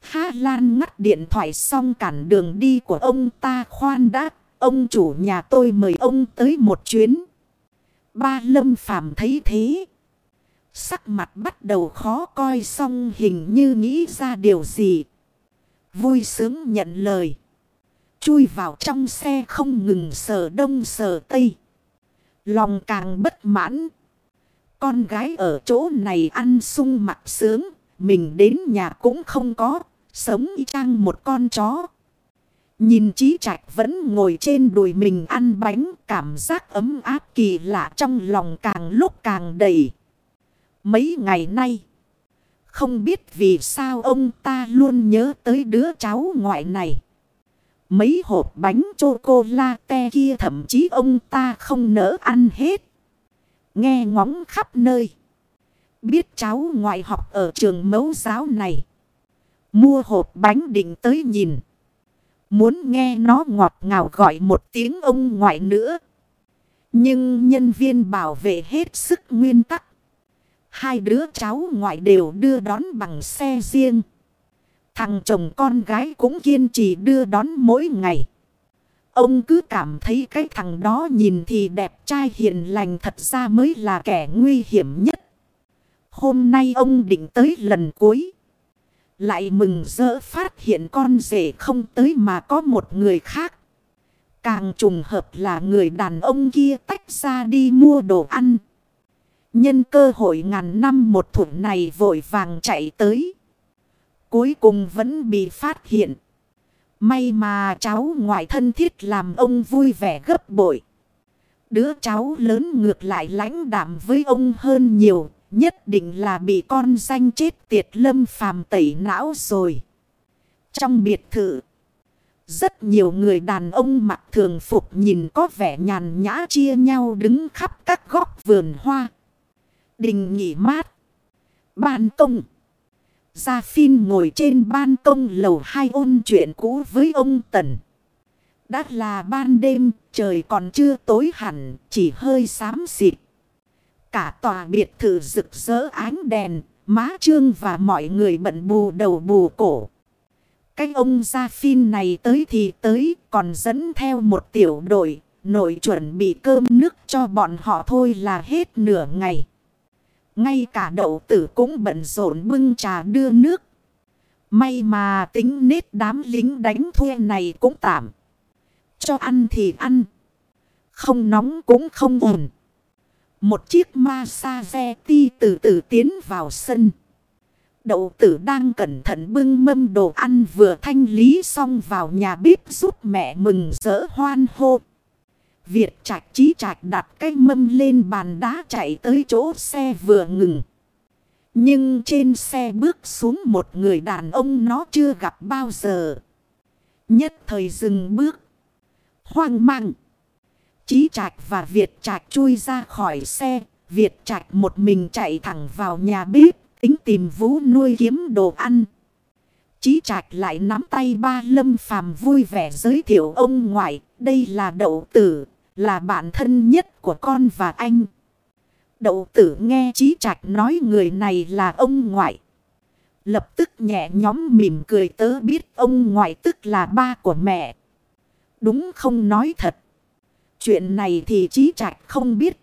Há Lan ngắt điện thoại xong cản đường đi của ông ta khoan đã, ông chủ nhà tôi mời ông tới một chuyến. Ba lâm phàm thấy thế. Sắc mặt bắt đầu khó coi xong hình như nghĩ ra điều gì. Vui sướng nhận lời. Chui vào trong xe không ngừng sờ đông sờ tây. Lòng càng bất mãn. Con gái ở chỗ này ăn sung mặc sướng. Mình đến nhà cũng không có. Sống y chang một con chó. Nhìn trí trạch vẫn ngồi trên đùi mình ăn bánh. Cảm giác ấm áp kỳ lạ trong lòng càng lúc càng đầy. Mấy ngày nay. Không biết vì sao ông ta luôn nhớ tới đứa cháu ngoại này. Mấy hộp bánh chocolate kia thậm chí ông ta không nỡ ăn hết. Nghe ngóng khắp nơi. Biết cháu ngoại học ở trường mẫu giáo này. Mua hộp bánh định tới nhìn. Muốn nghe nó ngọt ngào gọi một tiếng ông ngoại nữa. Nhưng nhân viên bảo vệ hết sức nguyên tắc. Hai đứa cháu ngoại đều đưa đón bằng xe riêng. Thằng chồng con gái cũng kiên trì đưa đón mỗi ngày. Ông cứ cảm thấy cái thằng đó nhìn thì đẹp trai hiền lành thật ra mới là kẻ nguy hiểm nhất. Hôm nay ông định tới lần cuối. Lại mừng rỡ phát hiện con rể không tới mà có một người khác. Càng trùng hợp là người đàn ông kia tách ra đi mua đồ ăn. Nhân cơ hội ngàn năm một thủ này vội vàng chạy tới. Cuối cùng vẫn bị phát hiện. May mà cháu ngoại thân thiết làm ông vui vẻ gấp bội. Đứa cháu lớn ngược lại lãnh đạm với ông hơn nhiều. Nhất định là bị con danh chết tiệt lâm phàm tẩy não rồi. Trong biệt thự. Rất nhiều người đàn ông mặc thường phục nhìn có vẻ nhàn nhã chia nhau đứng khắp các góc vườn hoa. Đình nghỉ mát. Ban công. Gia Phin ngồi trên ban công lầu hai ôn chuyện cũ với ông Tần. Đã là ban đêm, trời còn chưa tối hẳn, chỉ hơi xám xịt. Cả tòa biệt thự rực rỡ ánh đèn, má trương và mọi người bận bù đầu bù cổ. Cái ông Gia phim này tới thì tới, còn dẫn theo một tiểu đội, nội chuẩn bị cơm nước cho bọn họ thôi là hết nửa ngày. Ngay cả đậu tử cũng bận rộn bưng trà đưa nước. May mà tính nết đám lính đánh thuê này cũng tạm. Cho ăn thì ăn. Không nóng cũng không ổn. Một chiếc ma sa ve ti từ từ tiến vào sân. Đậu tử đang cẩn thận bưng mâm đồ ăn vừa thanh lý xong vào nhà bếp giúp mẹ mừng rỡ hoan hô. Việt trạch trí trạch đặt cái mâm lên bàn đá chạy tới chỗ xe vừa ngừng. Nhưng trên xe bước xuống một người đàn ông nó chưa gặp bao giờ. Nhất thời dừng bước. Hoang mang. Chí Trạch và Việt Trạch chui ra khỏi xe. Việt Trạch một mình chạy thẳng vào nhà bếp. Tính tìm vũ nuôi kiếm đồ ăn. Chí Trạch lại nắm tay ba lâm phàm vui vẻ giới thiệu ông ngoại. Đây là đậu tử. Là bạn thân nhất của con và anh. Đậu tử nghe Chí Trạch nói người này là ông ngoại. Lập tức nhẹ nhóm mỉm cười tớ biết ông ngoại tức là ba của mẹ. Đúng không nói thật. Chuyện này thì trí Trạch không biết.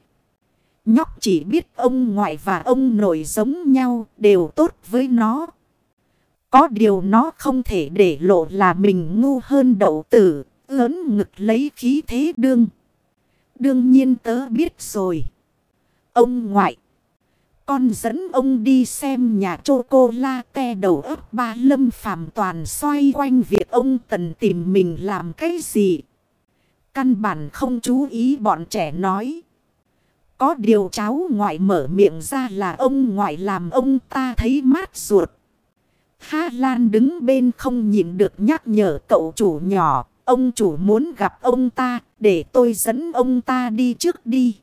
Nhóc chỉ biết ông ngoại và ông nội giống nhau đều tốt với nó. Có điều nó không thể để lộ là mình ngu hơn đậu tử, ớn ngực lấy khí thế đương. Đương nhiên tớ biết rồi. Ông ngoại. Con dẫn ông đi xem nhà chocolate đầu ấp ba lâm phàm toàn xoay quanh việc ông tần tìm mình làm cái gì. Căn bản không chú ý bọn trẻ nói. Có điều cháu ngoại mở miệng ra là ông ngoại làm ông ta thấy mát ruột. Ha Lan đứng bên không nhìn được nhắc nhở cậu chủ nhỏ. Ông chủ muốn gặp ông ta để tôi dẫn ông ta đi trước đi.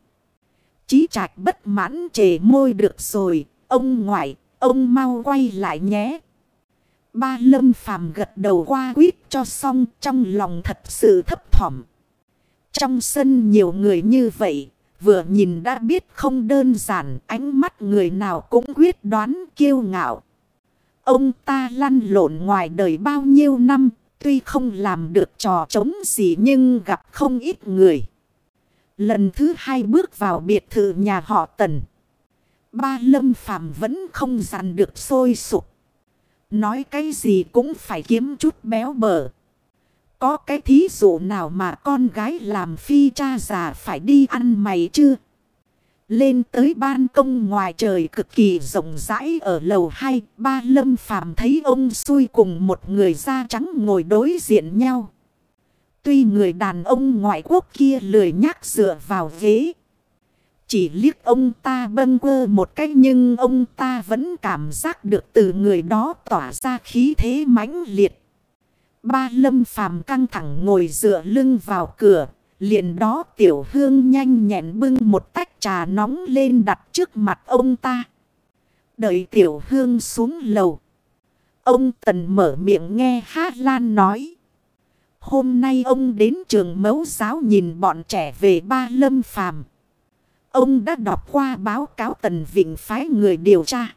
Chí trạch bất mãn trề môi được rồi. Ông ngoại, ông mau quay lại nhé. Ba lâm phàm gật đầu qua quýt cho xong trong lòng thật sự thấp thỏm. Trong sân nhiều người như vậy, vừa nhìn đã biết không đơn giản, ánh mắt người nào cũng quyết đoán kiêu ngạo. Ông ta lăn lộn ngoài đời bao nhiêu năm, tuy không làm được trò chống gì nhưng gặp không ít người. Lần thứ hai bước vào biệt thự nhà họ Tần. Ba lâm phàm vẫn không dằn được sôi sụp. Nói cái gì cũng phải kiếm chút béo bở. Có cái thí dụ nào mà con gái làm phi cha già phải đi ăn mày chưa? Lên tới ban công ngoài trời cực kỳ rộng rãi ở lầu 2, ba lâm phàm thấy ông xui cùng một người da trắng ngồi đối diện nhau. Tuy người đàn ông ngoại quốc kia lười nhắc dựa vào ghế. Chỉ liếc ông ta bâng quơ một cách nhưng ông ta vẫn cảm giác được từ người đó tỏa ra khí thế mãnh liệt. Ba lâm phàm căng thẳng ngồi dựa lưng vào cửa. Liền đó tiểu hương nhanh nhẹn bưng một tách trà nóng lên đặt trước mặt ông ta. Đợi tiểu hương xuống lầu. Ông Tần mở miệng nghe Hát Lan nói. Hôm nay ông đến trường mẫu giáo nhìn bọn trẻ về ba lâm phàm. Ông đã đọc qua báo cáo Tần Vịnh phái người điều tra.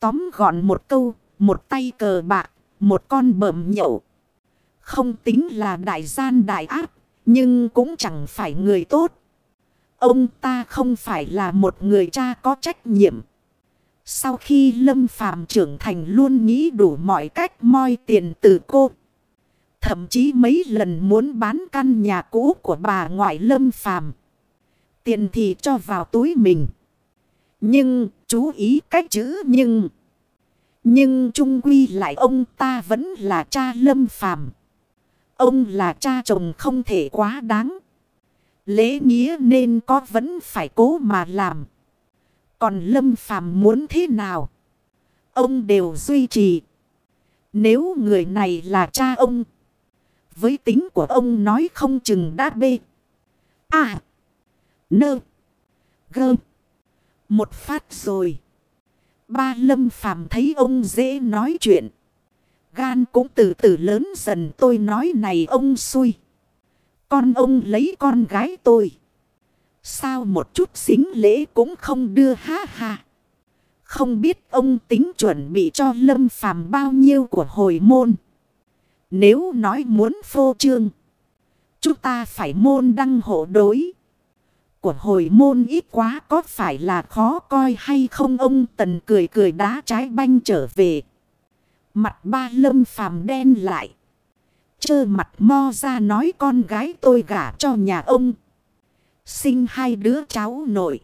Tóm gọn một câu, một tay cờ bạc, một con bẩm nhậu. Không tính là đại gian đại ác, nhưng cũng chẳng phải người tốt. Ông ta không phải là một người cha có trách nhiệm. Sau khi Lâm Phàm trưởng thành luôn nghĩ đủ mọi cách moi tiền từ cô. Thậm chí mấy lần muốn bán căn nhà cũ của bà ngoại Lâm Phàm Tiền thì cho vào túi mình. Nhưng chú ý cách chữ nhưng. Nhưng trung quy lại ông ta vẫn là cha Lâm Phàm Ông là cha chồng không thể quá đáng. Lễ nghĩa nên có vẫn phải cố mà làm. Còn Lâm Phàm muốn thế nào? Ông đều duy trì. Nếu người này là cha ông. Với tính của ông nói không chừng đã bê. À. Nơ. Gơ. Một phát rồi. Ba Lâm Phàm thấy ông dễ nói chuyện. Gan cũng từ từ lớn dần tôi nói này ông xui. Con ông lấy con gái tôi. Sao một chút xính lễ cũng không đưa ha ha. Không biết ông tính chuẩn bị cho lâm phàm bao nhiêu của hồi môn. Nếu nói muốn phô trương. Chúng ta phải môn đăng hộ đối. Của hồi môn ít quá có phải là khó coi hay không ông tần cười cười đá trái banh trở về. Mặt ba lâm phàm đen lại. Chơ mặt mo ra nói con gái tôi gả cho nhà ông. Sinh hai đứa cháu nội.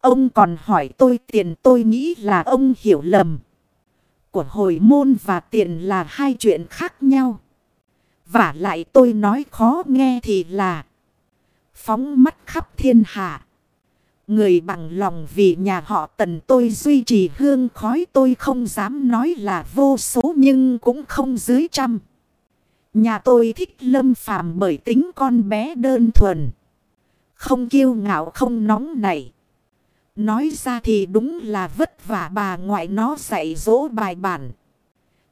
Ông còn hỏi tôi tiền tôi nghĩ là ông hiểu lầm. Của hồi môn và tiền là hai chuyện khác nhau. Và lại tôi nói khó nghe thì là. Phóng mắt khắp thiên hạ. Người bằng lòng vì nhà họ tần tôi duy trì hương khói tôi không dám nói là vô số nhưng cũng không dưới trăm. Nhà tôi thích lâm phàm bởi tính con bé đơn thuần. Không kiêu ngạo, không nóng nảy. Nói ra thì đúng là vất vả, bà ngoại nó dạy dỗ bài bản.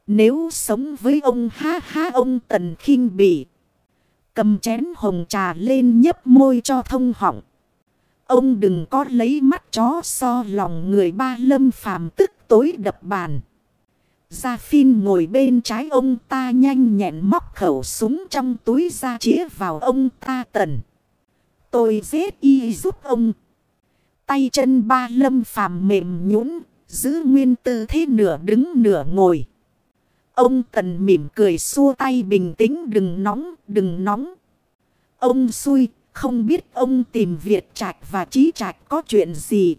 Nếu sống với ông, ha ha, ông tần khinh bỉ. Cầm chén hồng trà lên nhấp môi cho thông họng. Ông đừng có lấy mắt chó so lòng người ba lâm phàm tức tối đập bàn. Gia Phin ngồi bên trái ông ta nhanh nhẹn móc khẩu súng trong túi ra chĩa vào ông ta tần. Tôi giết y giúp ông. Tay chân ba lâm phàm mềm nhũn giữ nguyên tư thế nửa đứng nửa ngồi. Ông tần mỉm cười xua tay bình tĩnh đừng nóng, đừng nóng. Ông xui, không biết ông tìm Việt Trạch và Trí Trạch có chuyện gì.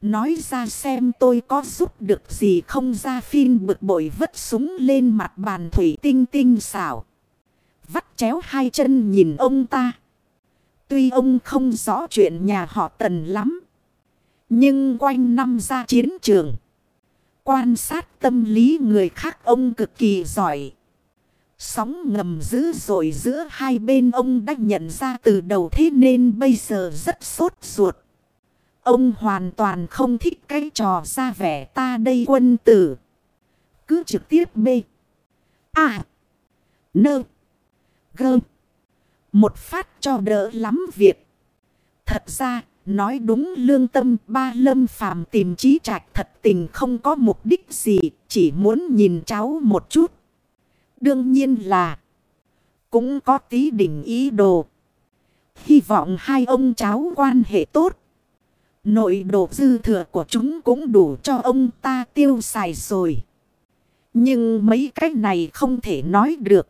Nói ra xem tôi có giúp được gì không ra phim bực bội vất súng lên mặt bàn thủy tinh tinh xảo. Vắt chéo hai chân nhìn ông ta. Tuy ông không rõ chuyện nhà họ tần lắm. Nhưng quanh năm ra chiến trường. Quan sát tâm lý người khác ông cực kỳ giỏi. Sóng ngầm dữ dội giữa hai bên ông đã nhận ra từ đầu thế nên bây giờ rất sốt ruột. Ông hoàn toàn không thích cái trò ra vẻ ta đây quân tử. Cứ trực tiếp bê. À. Nơ. Gơ. Một phát cho đỡ lắm việc. Thật ra, nói đúng lương tâm ba lâm phàm tìm trí trạch thật tình không có mục đích gì. Chỉ muốn nhìn cháu một chút. Đương nhiên là, cũng có tí đỉnh ý đồ. Hy vọng hai ông cháu quan hệ tốt. Nội độ dư thừa của chúng cũng đủ cho ông ta tiêu xài rồi. Nhưng mấy cái này không thể nói được.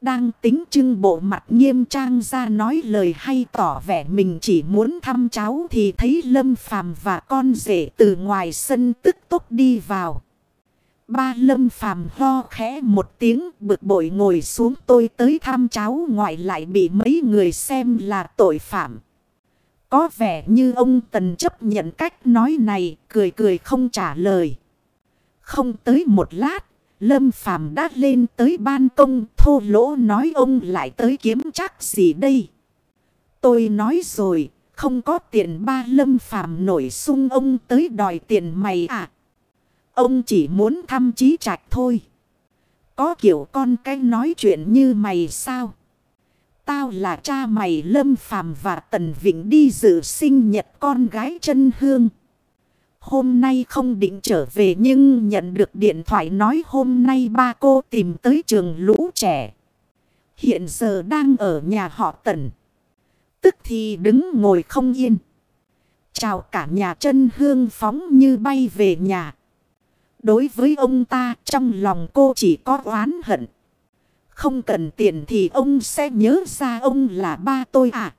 Đang tính trưng bộ mặt nghiêm trang ra nói lời hay tỏ vẻ mình chỉ muốn thăm cháu thì thấy Lâm Phàm và con rể từ ngoài sân tức tốc đi vào. Ba Lâm Phàm ho khẽ một tiếng bực bội ngồi xuống tôi tới thăm cháu ngoại lại bị mấy người xem là tội phạm. Có vẻ như ông Tần chấp nhận cách nói này, cười cười không trả lời. Không tới một lát, Lâm Phàm đã lên tới ban công thô lỗ nói ông lại tới kiếm chắc gì đây. Tôi nói rồi, không có tiền ba Lâm Phàm nổi sung ông tới đòi tiền mày à. Ông chỉ muốn thăm trí trạch thôi. Có kiểu con cái nói chuyện như mày sao? Tao là cha mày Lâm Phàm và Tần Vĩnh đi dự sinh nhật con gái chân hương. Hôm nay không định trở về nhưng nhận được điện thoại nói hôm nay ba cô tìm tới trường lũ trẻ. Hiện giờ đang ở nhà họ Tần. Tức thì đứng ngồi không yên. Chào cả nhà chân hương phóng như bay về nhà. Đối với ông ta, trong lòng cô chỉ có oán hận. Không cần tiền thì ông sẽ nhớ ra ông là ba tôi à.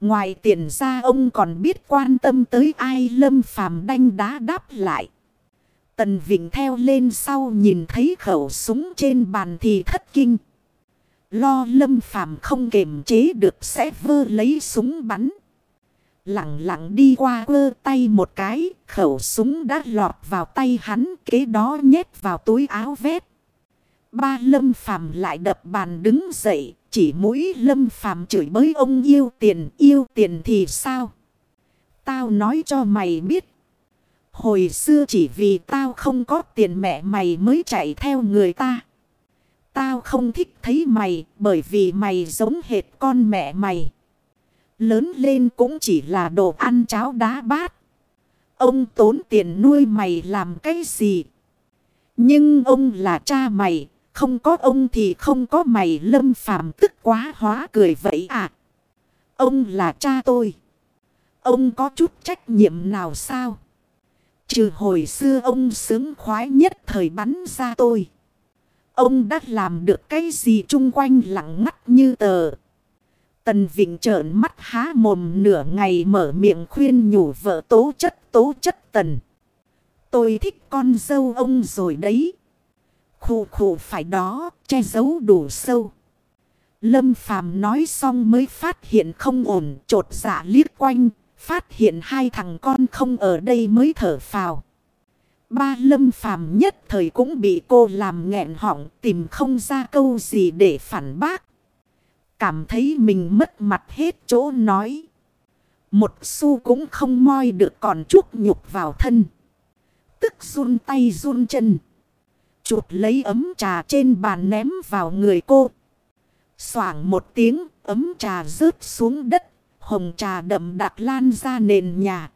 Ngoài tiền ra, ông còn biết quan tâm tới ai lâm phàm đanh đá đáp lại. Tần Vịnh theo lên sau nhìn thấy khẩu súng trên bàn thì thất kinh. Lo lâm phàm không kềm chế được sẽ vơ lấy súng bắn. Lặng lặng đi qua vơ tay một cái, khẩu súng đã lọt vào tay hắn, kế đó nhét vào túi áo vét. Ba lâm phàm lại đập bàn đứng dậy. Chỉ mũi lâm phàm chửi bới ông yêu tiền. Yêu tiền thì sao? Tao nói cho mày biết. Hồi xưa chỉ vì tao không có tiền mẹ mày mới chạy theo người ta. Tao không thích thấy mày bởi vì mày giống hệt con mẹ mày. Lớn lên cũng chỉ là đồ ăn cháo đá bát. Ông tốn tiền nuôi mày làm cái gì? Nhưng ông là cha mày, không có ông thì không có mày lâm phàm tức quá hóa cười vậy à. Ông là cha tôi. Ông có chút trách nhiệm nào sao? Trừ hồi xưa ông sướng khoái nhất thời bắn ra tôi. Ông đã làm được cái gì chung quanh lặng ngắt như tờ. Tần Vịnh trợn mắt há mồm nửa ngày mở miệng khuyên nhủ vợ tố chất tố chất tần. Tôi thích con dâu ông rồi đấy. Khủ khủ phải đó, che giấu đủ sâu. Lâm Phàm nói xong mới phát hiện không ổn, trột dạ liếc quanh, phát hiện hai thằng con không ở đây mới thở phào. Ba Lâm Phàm nhất thời cũng bị cô làm nghẹn họng, tìm không ra câu gì để phản bác. Cảm thấy mình mất mặt hết chỗ nói. Một xu cũng không moi được còn chút nhục vào thân. Tức run tay run chân. chuột lấy ấm trà trên bàn ném vào người cô. Soảng một tiếng, ấm trà rớt xuống đất. Hồng trà đậm đặc lan ra nền nhà.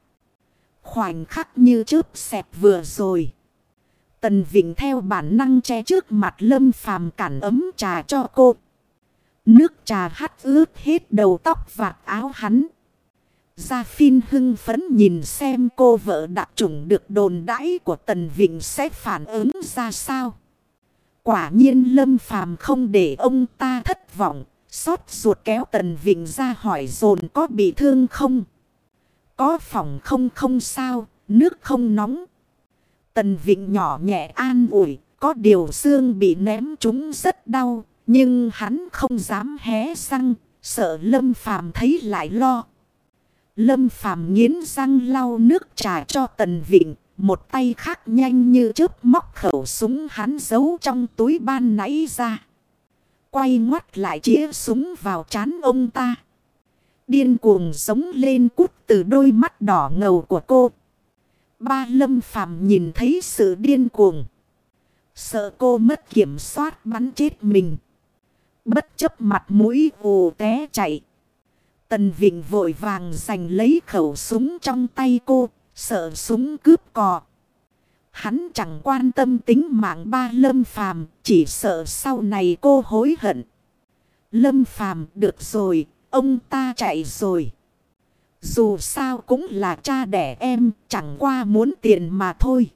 Khoảnh khắc như chớp xẹp vừa rồi. Tần Vịnh theo bản năng che trước mặt lâm phàm cản ấm trà cho cô. Nước trà hắt ướt hết đầu tóc và áo hắn. Gia Phin hưng phấn nhìn xem cô vợ đặc trùng được đồn đãi của Tần Vịnh sẽ phản ứng ra sao. Quả nhiên Lâm Phàm không để ông ta thất vọng, xót ruột kéo Tần Vịnh ra hỏi dồn có bị thương không. Có phòng không không sao, nước không nóng. Tần Vịnh nhỏ nhẹ an ủi, có điều xương bị ném chúng rất đau, nhưng hắn không dám hé răng, sợ Lâm Phàm thấy lại lo. Lâm Phàm nghiến răng lau nước trà cho Tần Vịnh, một tay khác nhanh như chớp móc khẩu súng hắn giấu trong túi ban nãy ra. Quay ngoắt lại chĩa súng vào chán ông ta. Điên cuồng giống lên cút từ đôi mắt đỏ ngầu của cô. Ba lâm phàm nhìn thấy sự điên cuồng. Sợ cô mất kiểm soát bắn chết mình. Bất chấp mặt mũi ù té chạy. Tần Vịnh vội vàng giành lấy khẩu súng trong tay cô. Sợ súng cướp cò. Hắn chẳng quan tâm tính mạng ba lâm phàm. Chỉ sợ sau này cô hối hận. Lâm phàm được rồi. Ông ta chạy rồi. Dù sao cũng là cha đẻ em, chẳng qua muốn tiền mà thôi.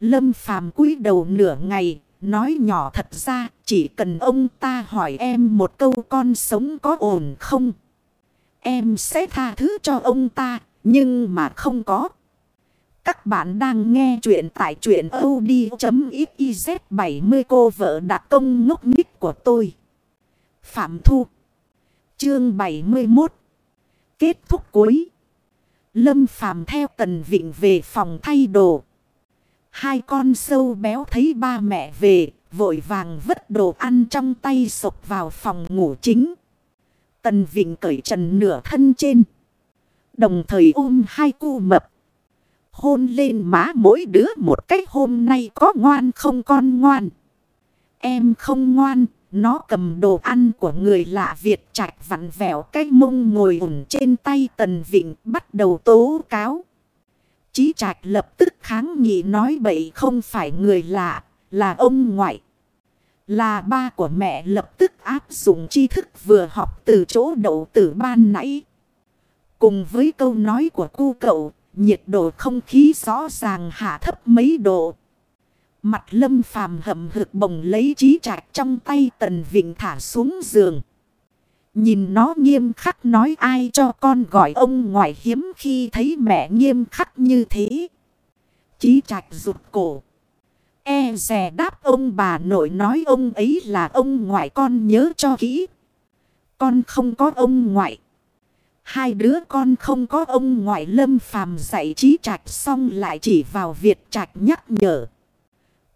Lâm phàm cúi đầu nửa ngày, nói nhỏ thật ra, chỉ cần ông ta hỏi em một câu con sống có ổn không? Em sẽ tha thứ cho ông ta, nhưng mà không có. Các bạn đang nghe chuyện tại chuyện od.xyz 70 cô vợ đặc công ngốc nghích của tôi. Phạm Thu Chương 71 Kết thúc cuối Lâm Phàm theo Tần Vịnh về phòng thay đồ. Hai con sâu béo thấy ba mẹ về, vội vàng vứt đồ ăn trong tay sụp vào phòng ngủ chính. Tần Vịnh cởi trần nửa thân trên. Đồng thời ôm hai cu mập. Hôn lên má mỗi đứa một cách hôm nay có ngoan không con ngoan. Em không ngoan, nó cầm đồ ăn của người lạ Việt chạch vặn vẹo cái mông ngồi ủng trên tay Tần Vịnh bắt đầu tố cáo. Chí trạch lập tức kháng nghị nói bậy không phải người lạ, là ông ngoại. Là ba của mẹ lập tức áp dụng tri thức vừa học từ chỗ đậu tử ban nãy. Cùng với câu nói của cu cậu, nhiệt độ không khí rõ ràng hạ thấp mấy độ. Mặt lâm phàm hậm hực bồng lấy trí trạch trong tay tần vịnh thả xuống giường. Nhìn nó nghiêm khắc nói ai cho con gọi ông ngoại hiếm khi thấy mẹ nghiêm khắc như thế. Chí trạch rụt cổ. E rè đáp ông bà nội nói ông ấy là ông ngoại con nhớ cho kỹ. Con không có ông ngoại. Hai đứa con không có ông ngoại lâm phàm dạy trí trạch xong lại chỉ vào Việt trạch nhắc nhở.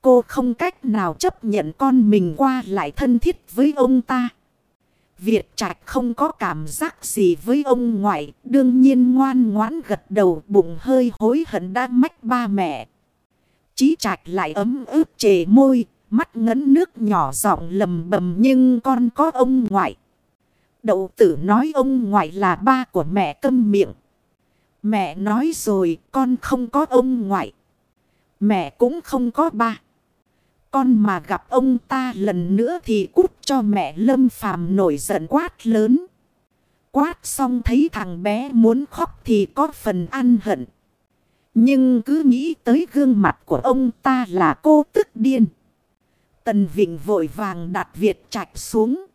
Cô không cách nào chấp nhận con mình qua lại thân thiết với ông ta. Việt Trạch không có cảm giác gì với ông ngoại, đương nhiên ngoan ngoãn gật đầu bụng hơi hối hận đã mách ba mẹ. Chí Trạch lại ấm ướp chề môi, mắt ngấn nước nhỏ giọng lầm bầm nhưng con có ông ngoại. Đậu tử nói ông ngoại là ba của mẹ câm miệng. Mẹ nói rồi con không có ông ngoại. Mẹ cũng không có ba con mà gặp ông ta lần nữa thì cút cho mẹ lâm phàm nổi giận quát lớn. Quát xong thấy thằng bé muốn khóc thì có phần ăn hận. Nhưng cứ nghĩ tới gương mặt của ông ta là cô tức điên. Tần Vịnh vội vàng đặt Việt trạch xuống.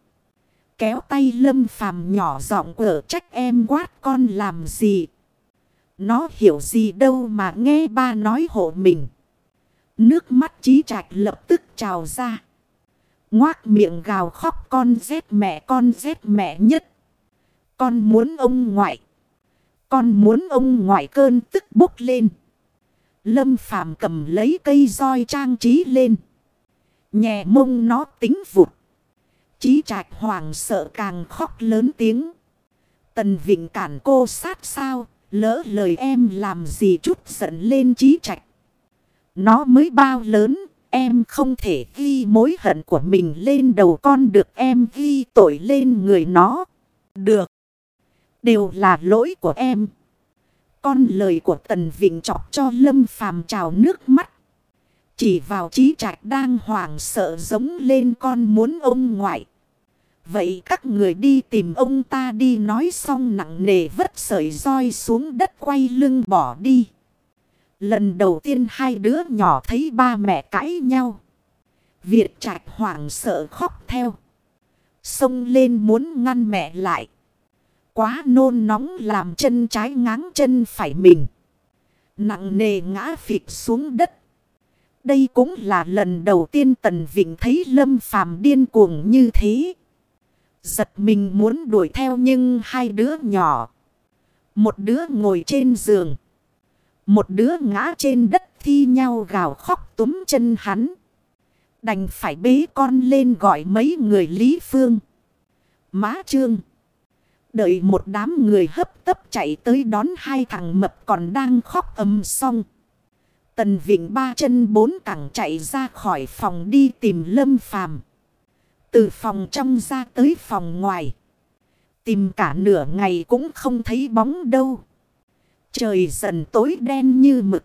Kéo tay lâm phàm nhỏ giọng ở trách em quát con làm gì. Nó hiểu gì đâu mà nghe ba nói hộ mình. Nước mắt trí trạch lập tức trào ra. Ngoác miệng gào khóc con rét mẹ, con rét mẹ nhất. Con muốn ông ngoại. Con muốn ông ngoại cơn tức bốc lên. Lâm Phàm cầm lấy cây roi trang trí lên. Nhẹ mông nó tính vụt. Chí trạch hoàng sợ càng khóc lớn tiếng. Tần Vịnh cản cô sát sao, lỡ lời em làm gì chút giận lên chí trạch. Nó mới bao lớn, em không thể ghi mối hận của mình lên đầu con được em ghi tội lên người nó. Được. Đều là lỗi của em. Con lời của Tần Vịnh chọc cho Lâm Phàm trào nước mắt. Chỉ vào trí trạch đang hoảng sợ giống lên con muốn ông ngoại. Vậy các người đi tìm ông ta đi nói xong nặng nề vất sợi roi xuống đất quay lưng bỏ đi. Lần đầu tiên hai đứa nhỏ thấy ba mẹ cãi nhau. Việt trạch hoảng sợ khóc theo. Xông lên muốn ngăn mẹ lại. Quá nôn nóng làm chân trái ngáng chân phải mình. Nặng nề ngã phịch xuống đất. Đây cũng là lần đầu tiên Tần Vịnh thấy Lâm Phàm điên cuồng như thế. Giật mình muốn đuổi theo nhưng hai đứa nhỏ. Một đứa ngồi trên giường. Một đứa ngã trên đất thi nhau gào khóc túm chân hắn. Đành phải bế con lên gọi mấy người Lý Phương. Má Trương. Đợi một đám người hấp tấp chạy tới đón hai thằng mập còn đang khóc ầm xong. Tần Vịnh ba chân bốn cẳng chạy ra khỏi phòng đi tìm Lâm Phàm từ phòng trong ra tới phòng ngoài. Tìm cả nửa ngày cũng không thấy bóng đâu. Trời dần tối đen như mực.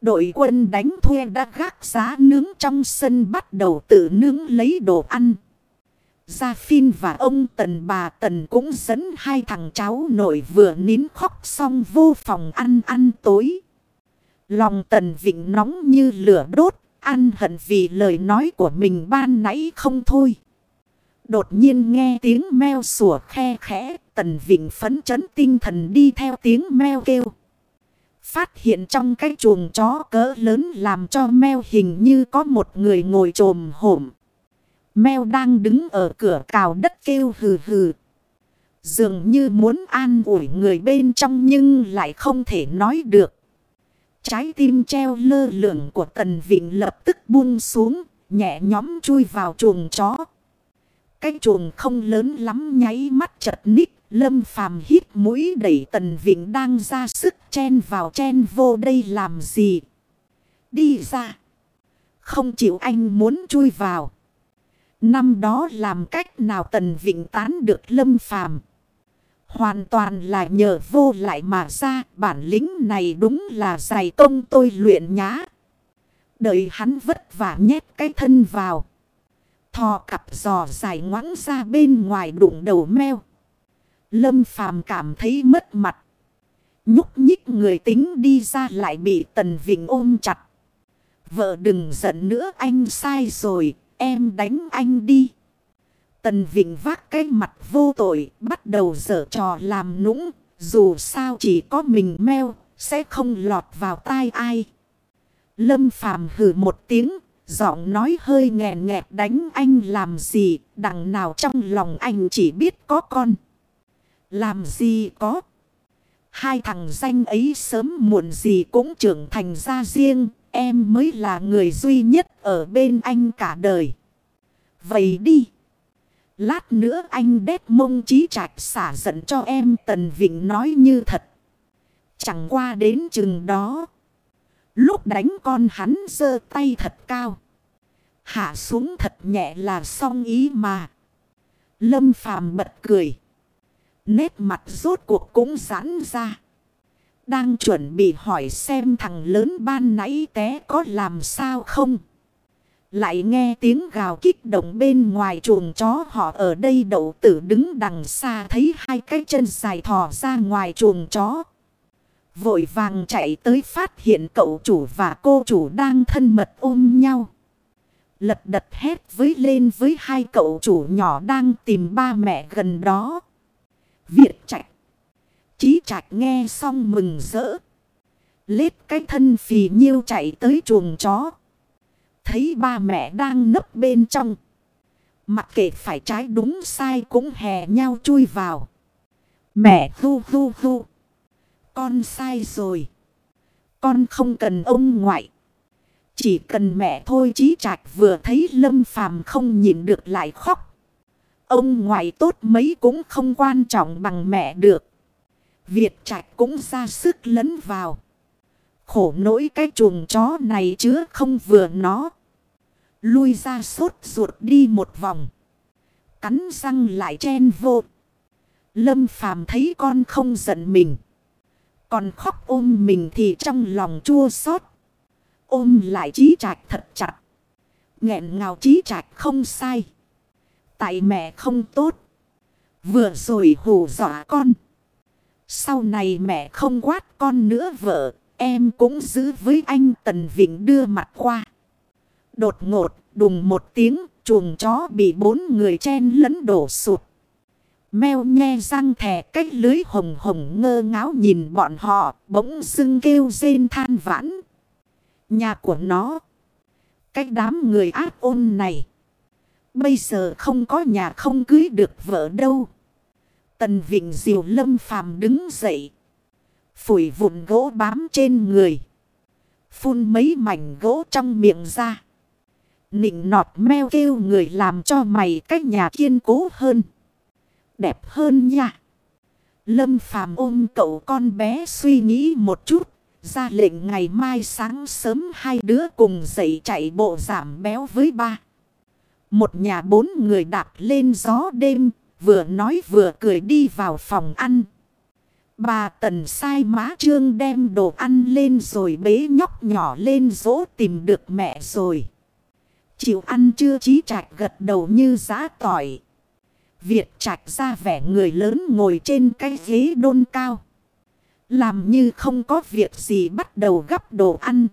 Đội quân đánh thuê đã gác giá nướng trong sân bắt đầu tự nướng lấy đồ ăn. Gia Phin và ông Tần bà Tần cũng dẫn hai thằng cháu nội vừa nín khóc xong vô phòng ăn ăn tối. Lòng Tần Vịnh nóng như lửa đốt Ăn hận vì lời nói của mình ban nãy không thôi. Đột nhiên nghe tiếng meo sủa khe khẽ. Tần Vịnh phấn chấn tinh thần đi theo tiếng meo kêu. Phát hiện trong cái chuồng chó cỡ lớn làm cho meo hình như có một người ngồi trồm hổm. Mèo đang đứng ở cửa cào đất kêu hừ hừ. Dường như muốn an ủi người bên trong nhưng lại không thể nói được. Trái tim treo lơ lửng của Tần Vịnh lập tức buông xuống, nhẹ nhóm chui vào chuồng chó. Cái chuồng không lớn lắm nháy mắt chật ních, lâm phàm hít mũi đẩy Tần Vịnh đang ra sức chen vào chen vô đây làm gì. Đi ra. Không chịu anh muốn chui vào. Năm đó làm cách nào Tần Vịnh tán được lâm phàm. Hoàn toàn là nhờ vô lại mà ra bản lĩnh này đúng là dày công tôi luyện nhá. Đợi hắn vất vả nhét cái thân vào. Thò cặp giò dài ngoãng ra bên ngoài đụng đầu meo. Lâm phàm cảm thấy mất mặt. Nhúc nhích người tính đi ra lại bị Tần Vịnh ôm chặt. Vợ đừng giận nữa anh sai rồi, em đánh anh đi. Tần Vịnh vác cái mặt vô tội, bắt đầu dở trò làm nũng, dù sao chỉ có mình meo, sẽ không lọt vào tai ai. Lâm Phàm hử một tiếng, giọng nói hơi nghẹn nghẹt đánh anh làm gì, đằng nào trong lòng anh chỉ biết có con. Làm gì có. Hai thằng danh ấy sớm muộn gì cũng trưởng thành ra riêng, em mới là người duy nhất ở bên anh cả đời. Vậy đi. Lát nữa anh đét mông trí trạch xả giận cho em, Tần Vịnh nói như thật. Chẳng qua đến chừng đó. Lúc đánh con hắn giơ tay thật cao. Hạ xuống thật nhẹ là xong ý mà. Lâm phàm bật cười. Nét mặt rốt cuộc cũng giãn ra. Đang chuẩn bị hỏi xem thằng lớn ban nãy té có làm sao không. Lại nghe tiếng gào kích động bên ngoài chuồng chó họ ở đây đậu tử đứng đằng xa thấy hai cái chân dài thò ra ngoài chuồng chó. Vội vàng chạy tới phát hiện cậu chủ và cô chủ đang thân mật ôm nhau. Lật đật hét với lên với hai cậu chủ nhỏ đang tìm ba mẹ gần đó. Việt chạy. Chí trạch nghe xong mừng rỡ. Lết cái thân phì nhiêu chạy tới chuồng chó. Thấy ba mẹ đang nấp bên trong. Mặc kệ phải trái đúng sai cũng hè nhau chui vào. Mẹ thu thu thu. Con sai rồi. Con không cần ông ngoại. Chỉ cần mẹ thôi chí trạch vừa thấy lâm phàm không nhịn được lại khóc. Ông ngoại tốt mấy cũng không quan trọng bằng mẹ được. Việt trạch cũng ra sức lấn vào. Khổ nỗi cái chuồng chó này chứa không vừa nó. Lui ra sốt ruột đi một vòng. Cắn răng lại chen vô. Lâm phàm thấy con không giận mình. Còn khóc ôm mình thì trong lòng chua xót Ôm lại trí trạch thật chặt. nghẹn ngào trí trạch không sai. Tại mẹ không tốt. Vừa rồi hù dọa con. Sau này mẹ không quát con nữa vợ. Em cũng giữ với anh Tần Vịnh đưa mặt qua. Đột ngột, đùng một tiếng, chuồng chó bị bốn người chen lẫn đổ sụt. Mèo nhe răng thẻ cách lưới hồng hồng ngơ ngáo nhìn bọn họ, bỗng dưng kêu rên than vãn. Nhà của nó, cách đám người ác ôn này. Bây giờ không có nhà không cưới được vợ đâu. Tần Vịnh Diều Lâm Phàm đứng dậy. Phủi vụn gỗ bám trên người. Phun mấy mảnh gỗ trong miệng ra. Nịnh nọt meo kêu người làm cho mày cách nhà kiên cố hơn. Đẹp hơn nha. Lâm phàm ôm cậu con bé suy nghĩ một chút. Ra lệnh ngày mai sáng sớm hai đứa cùng dậy chạy bộ giảm béo với ba. Một nhà bốn người đạp lên gió đêm. Vừa nói vừa cười đi vào phòng ăn. Bà tần sai má trương đem đồ ăn lên rồi bế nhóc nhỏ lên dỗ tìm được mẹ rồi. Chịu ăn chưa trí trạch gật đầu như giá tỏi. Việt trạch ra vẻ người lớn ngồi trên cái ghế đôn cao. Làm như không có việc gì bắt đầu gắp đồ ăn.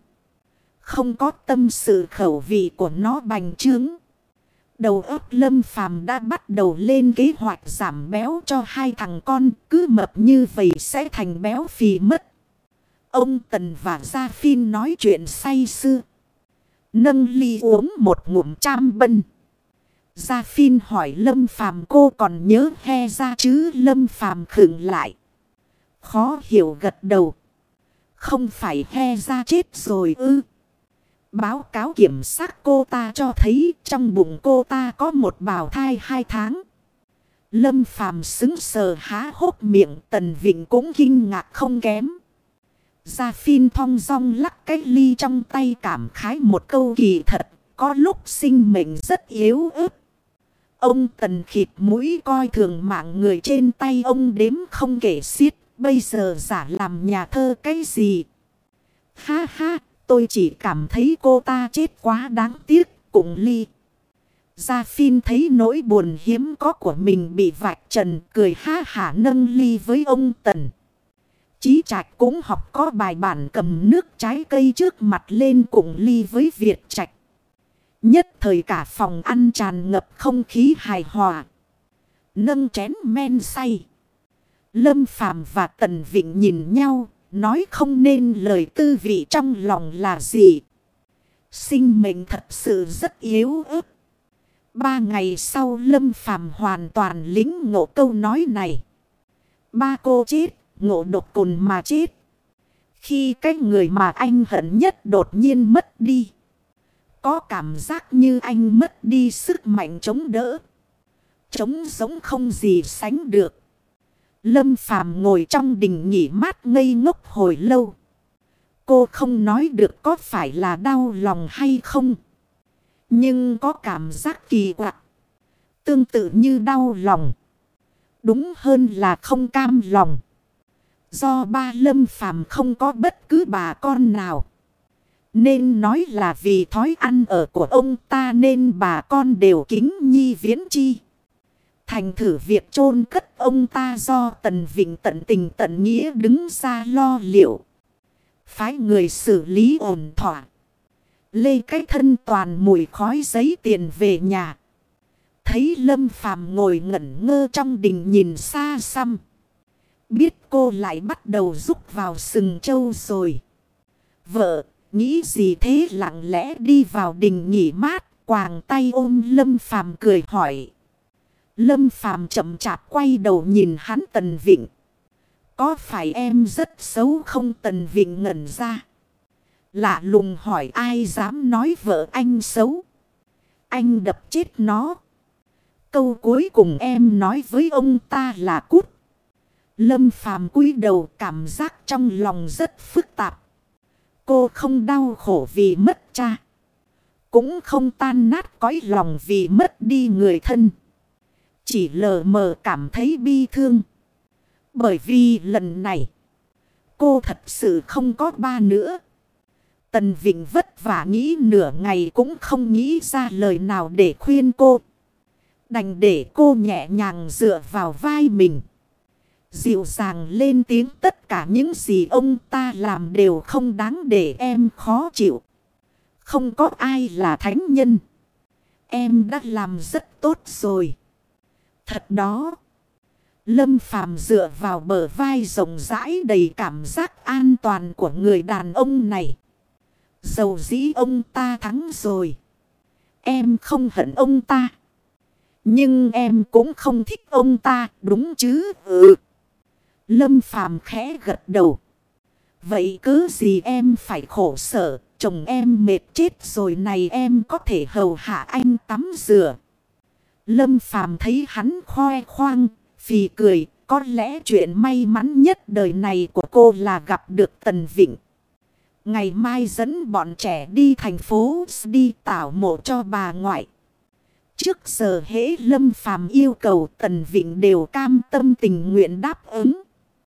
Không có tâm sự khẩu vị của nó bành trướng. Đầu óc lâm phàm đã bắt đầu lên kế hoạch giảm béo cho hai thằng con. Cứ mập như vậy sẽ thành béo phì mất. Ông Tần và Gia Phin nói chuyện say sưa. Nâng ly uống một ngụm trăm bân. Gia Phin hỏi Lâm Phàm cô còn nhớ he ra chứ Lâm Phàm khựng lại. Khó hiểu gật đầu. Không phải he ra chết rồi ư. Báo cáo kiểm sát cô ta cho thấy trong bụng cô ta có một bào thai hai tháng. Lâm Phàm xứng sờ há hốc miệng Tần Vịnh cũng kinh ngạc không kém. Gia Phin thong dong lắc cái ly trong tay cảm khái một câu kỳ thật. Có lúc sinh mệnh rất yếu ớt. Ông tần khịt mũi coi thường mạng người trên tay ông đếm không kể xiết. Bây giờ giả làm nhà thơ cái gì? Ha ha, tôi chỉ cảm thấy cô ta chết quá đáng tiếc, cùng ly. Gia Phin thấy nỗi buồn hiếm có của mình bị vạch trần cười ha hả nâng ly với ông Tần. Chí Trạch cũng học có bài bản cầm nước trái cây trước mặt lên cùng ly với Việt Trạch. Nhất thời cả phòng ăn tràn ngập không khí hài hòa. Nâng chén men say. Lâm Phàm và Tần Vịnh nhìn nhau, nói không nên lời tư vị trong lòng là gì. Sinh mệnh thật sự rất yếu ớt. Ba ngày sau Lâm Phàm hoàn toàn lính ngộ câu nói này. Ba cô chết, ngộ độc cồn mà chết. Khi cái người mà anh hận nhất đột nhiên mất đi. Có cảm giác như anh mất đi sức mạnh chống đỡ. Chống giống không gì sánh được. Lâm Phàm ngồi trong đình nghỉ mát ngây ngốc hồi lâu. Cô không nói được có phải là đau lòng hay không. Nhưng có cảm giác kỳ quặc. Tương tự như đau lòng. Đúng hơn là không cam lòng. Do ba lâm phàm không có bất cứ bà con nào. Nên nói là vì thói ăn ở của ông ta nên bà con đều kính nhi viễn chi. Thành thử việc chôn cất ông ta do Tần Vịnh tận tình tận nghĩa đứng ra lo liệu. Phái người xử lý ổn thỏa. Lê cái thân toàn mùi khói giấy tiền về nhà. Thấy Lâm Phàm ngồi ngẩn ngơ trong đình nhìn xa xăm. Biết cô lại bắt đầu rúc vào sừng châu rồi. Vợ, nghĩ gì thế lặng lẽ đi vào đình nghỉ mát, quàng tay ôm Lâm Phàm cười hỏi. Lâm Phàm chậm chạp quay đầu nhìn hắn Tần Vịnh. Có phải em rất xấu không Tần Vịnh ngẩn ra? Lạ lùng hỏi, ai dám nói vợ anh xấu? Anh đập chết nó. Câu cuối cùng em nói với ông ta là cút. Lâm phàm cúi đầu, cảm giác trong lòng rất phức tạp. Cô không đau khổ vì mất cha. Cũng không tan nát cõi lòng vì mất đi người thân. Chỉ lờ mờ cảm thấy bi thương. Bởi vì lần này, cô thật sự không có ba nữa. Tần Vịnh vất vả nghĩ nửa ngày cũng không nghĩ ra lời nào để khuyên cô. Đành để cô nhẹ nhàng dựa vào vai mình. Dịu dàng lên tiếng tất cả những gì ông ta làm đều không đáng để em khó chịu. Không có ai là thánh nhân. Em đã làm rất tốt rồi. Thật đó. Lâm Phàm dựa vào bờ vai rộng rãi đầy cảm giác an toàn của người đàn ông này. Dầu dĩ ông ta thắng rồi. Em không hận ông ta. Nhưng em cũng không thích ông ta, đúng chứ? Ừ. Lâm Phàm khẽ gật đầu. Vậy cứ gì em phải khổ sở, chồng em mệt chết rồi này em có thể hầu hạ anh tắm rửa. Lâm Phàm thấy hắn khoe khoang, phì cười, có lẽ chuyện may mắn nhất đời này của cô là gặp được Tần Vịnh. Ngày mai dẫn bọn trẻ đi thành phố đi tảo mộ cho bà ngoại. Trước giờ hễ Lâm Phàm yêu cầu Tần Vịnh đều cam tâm tình nguyện đáp ứng.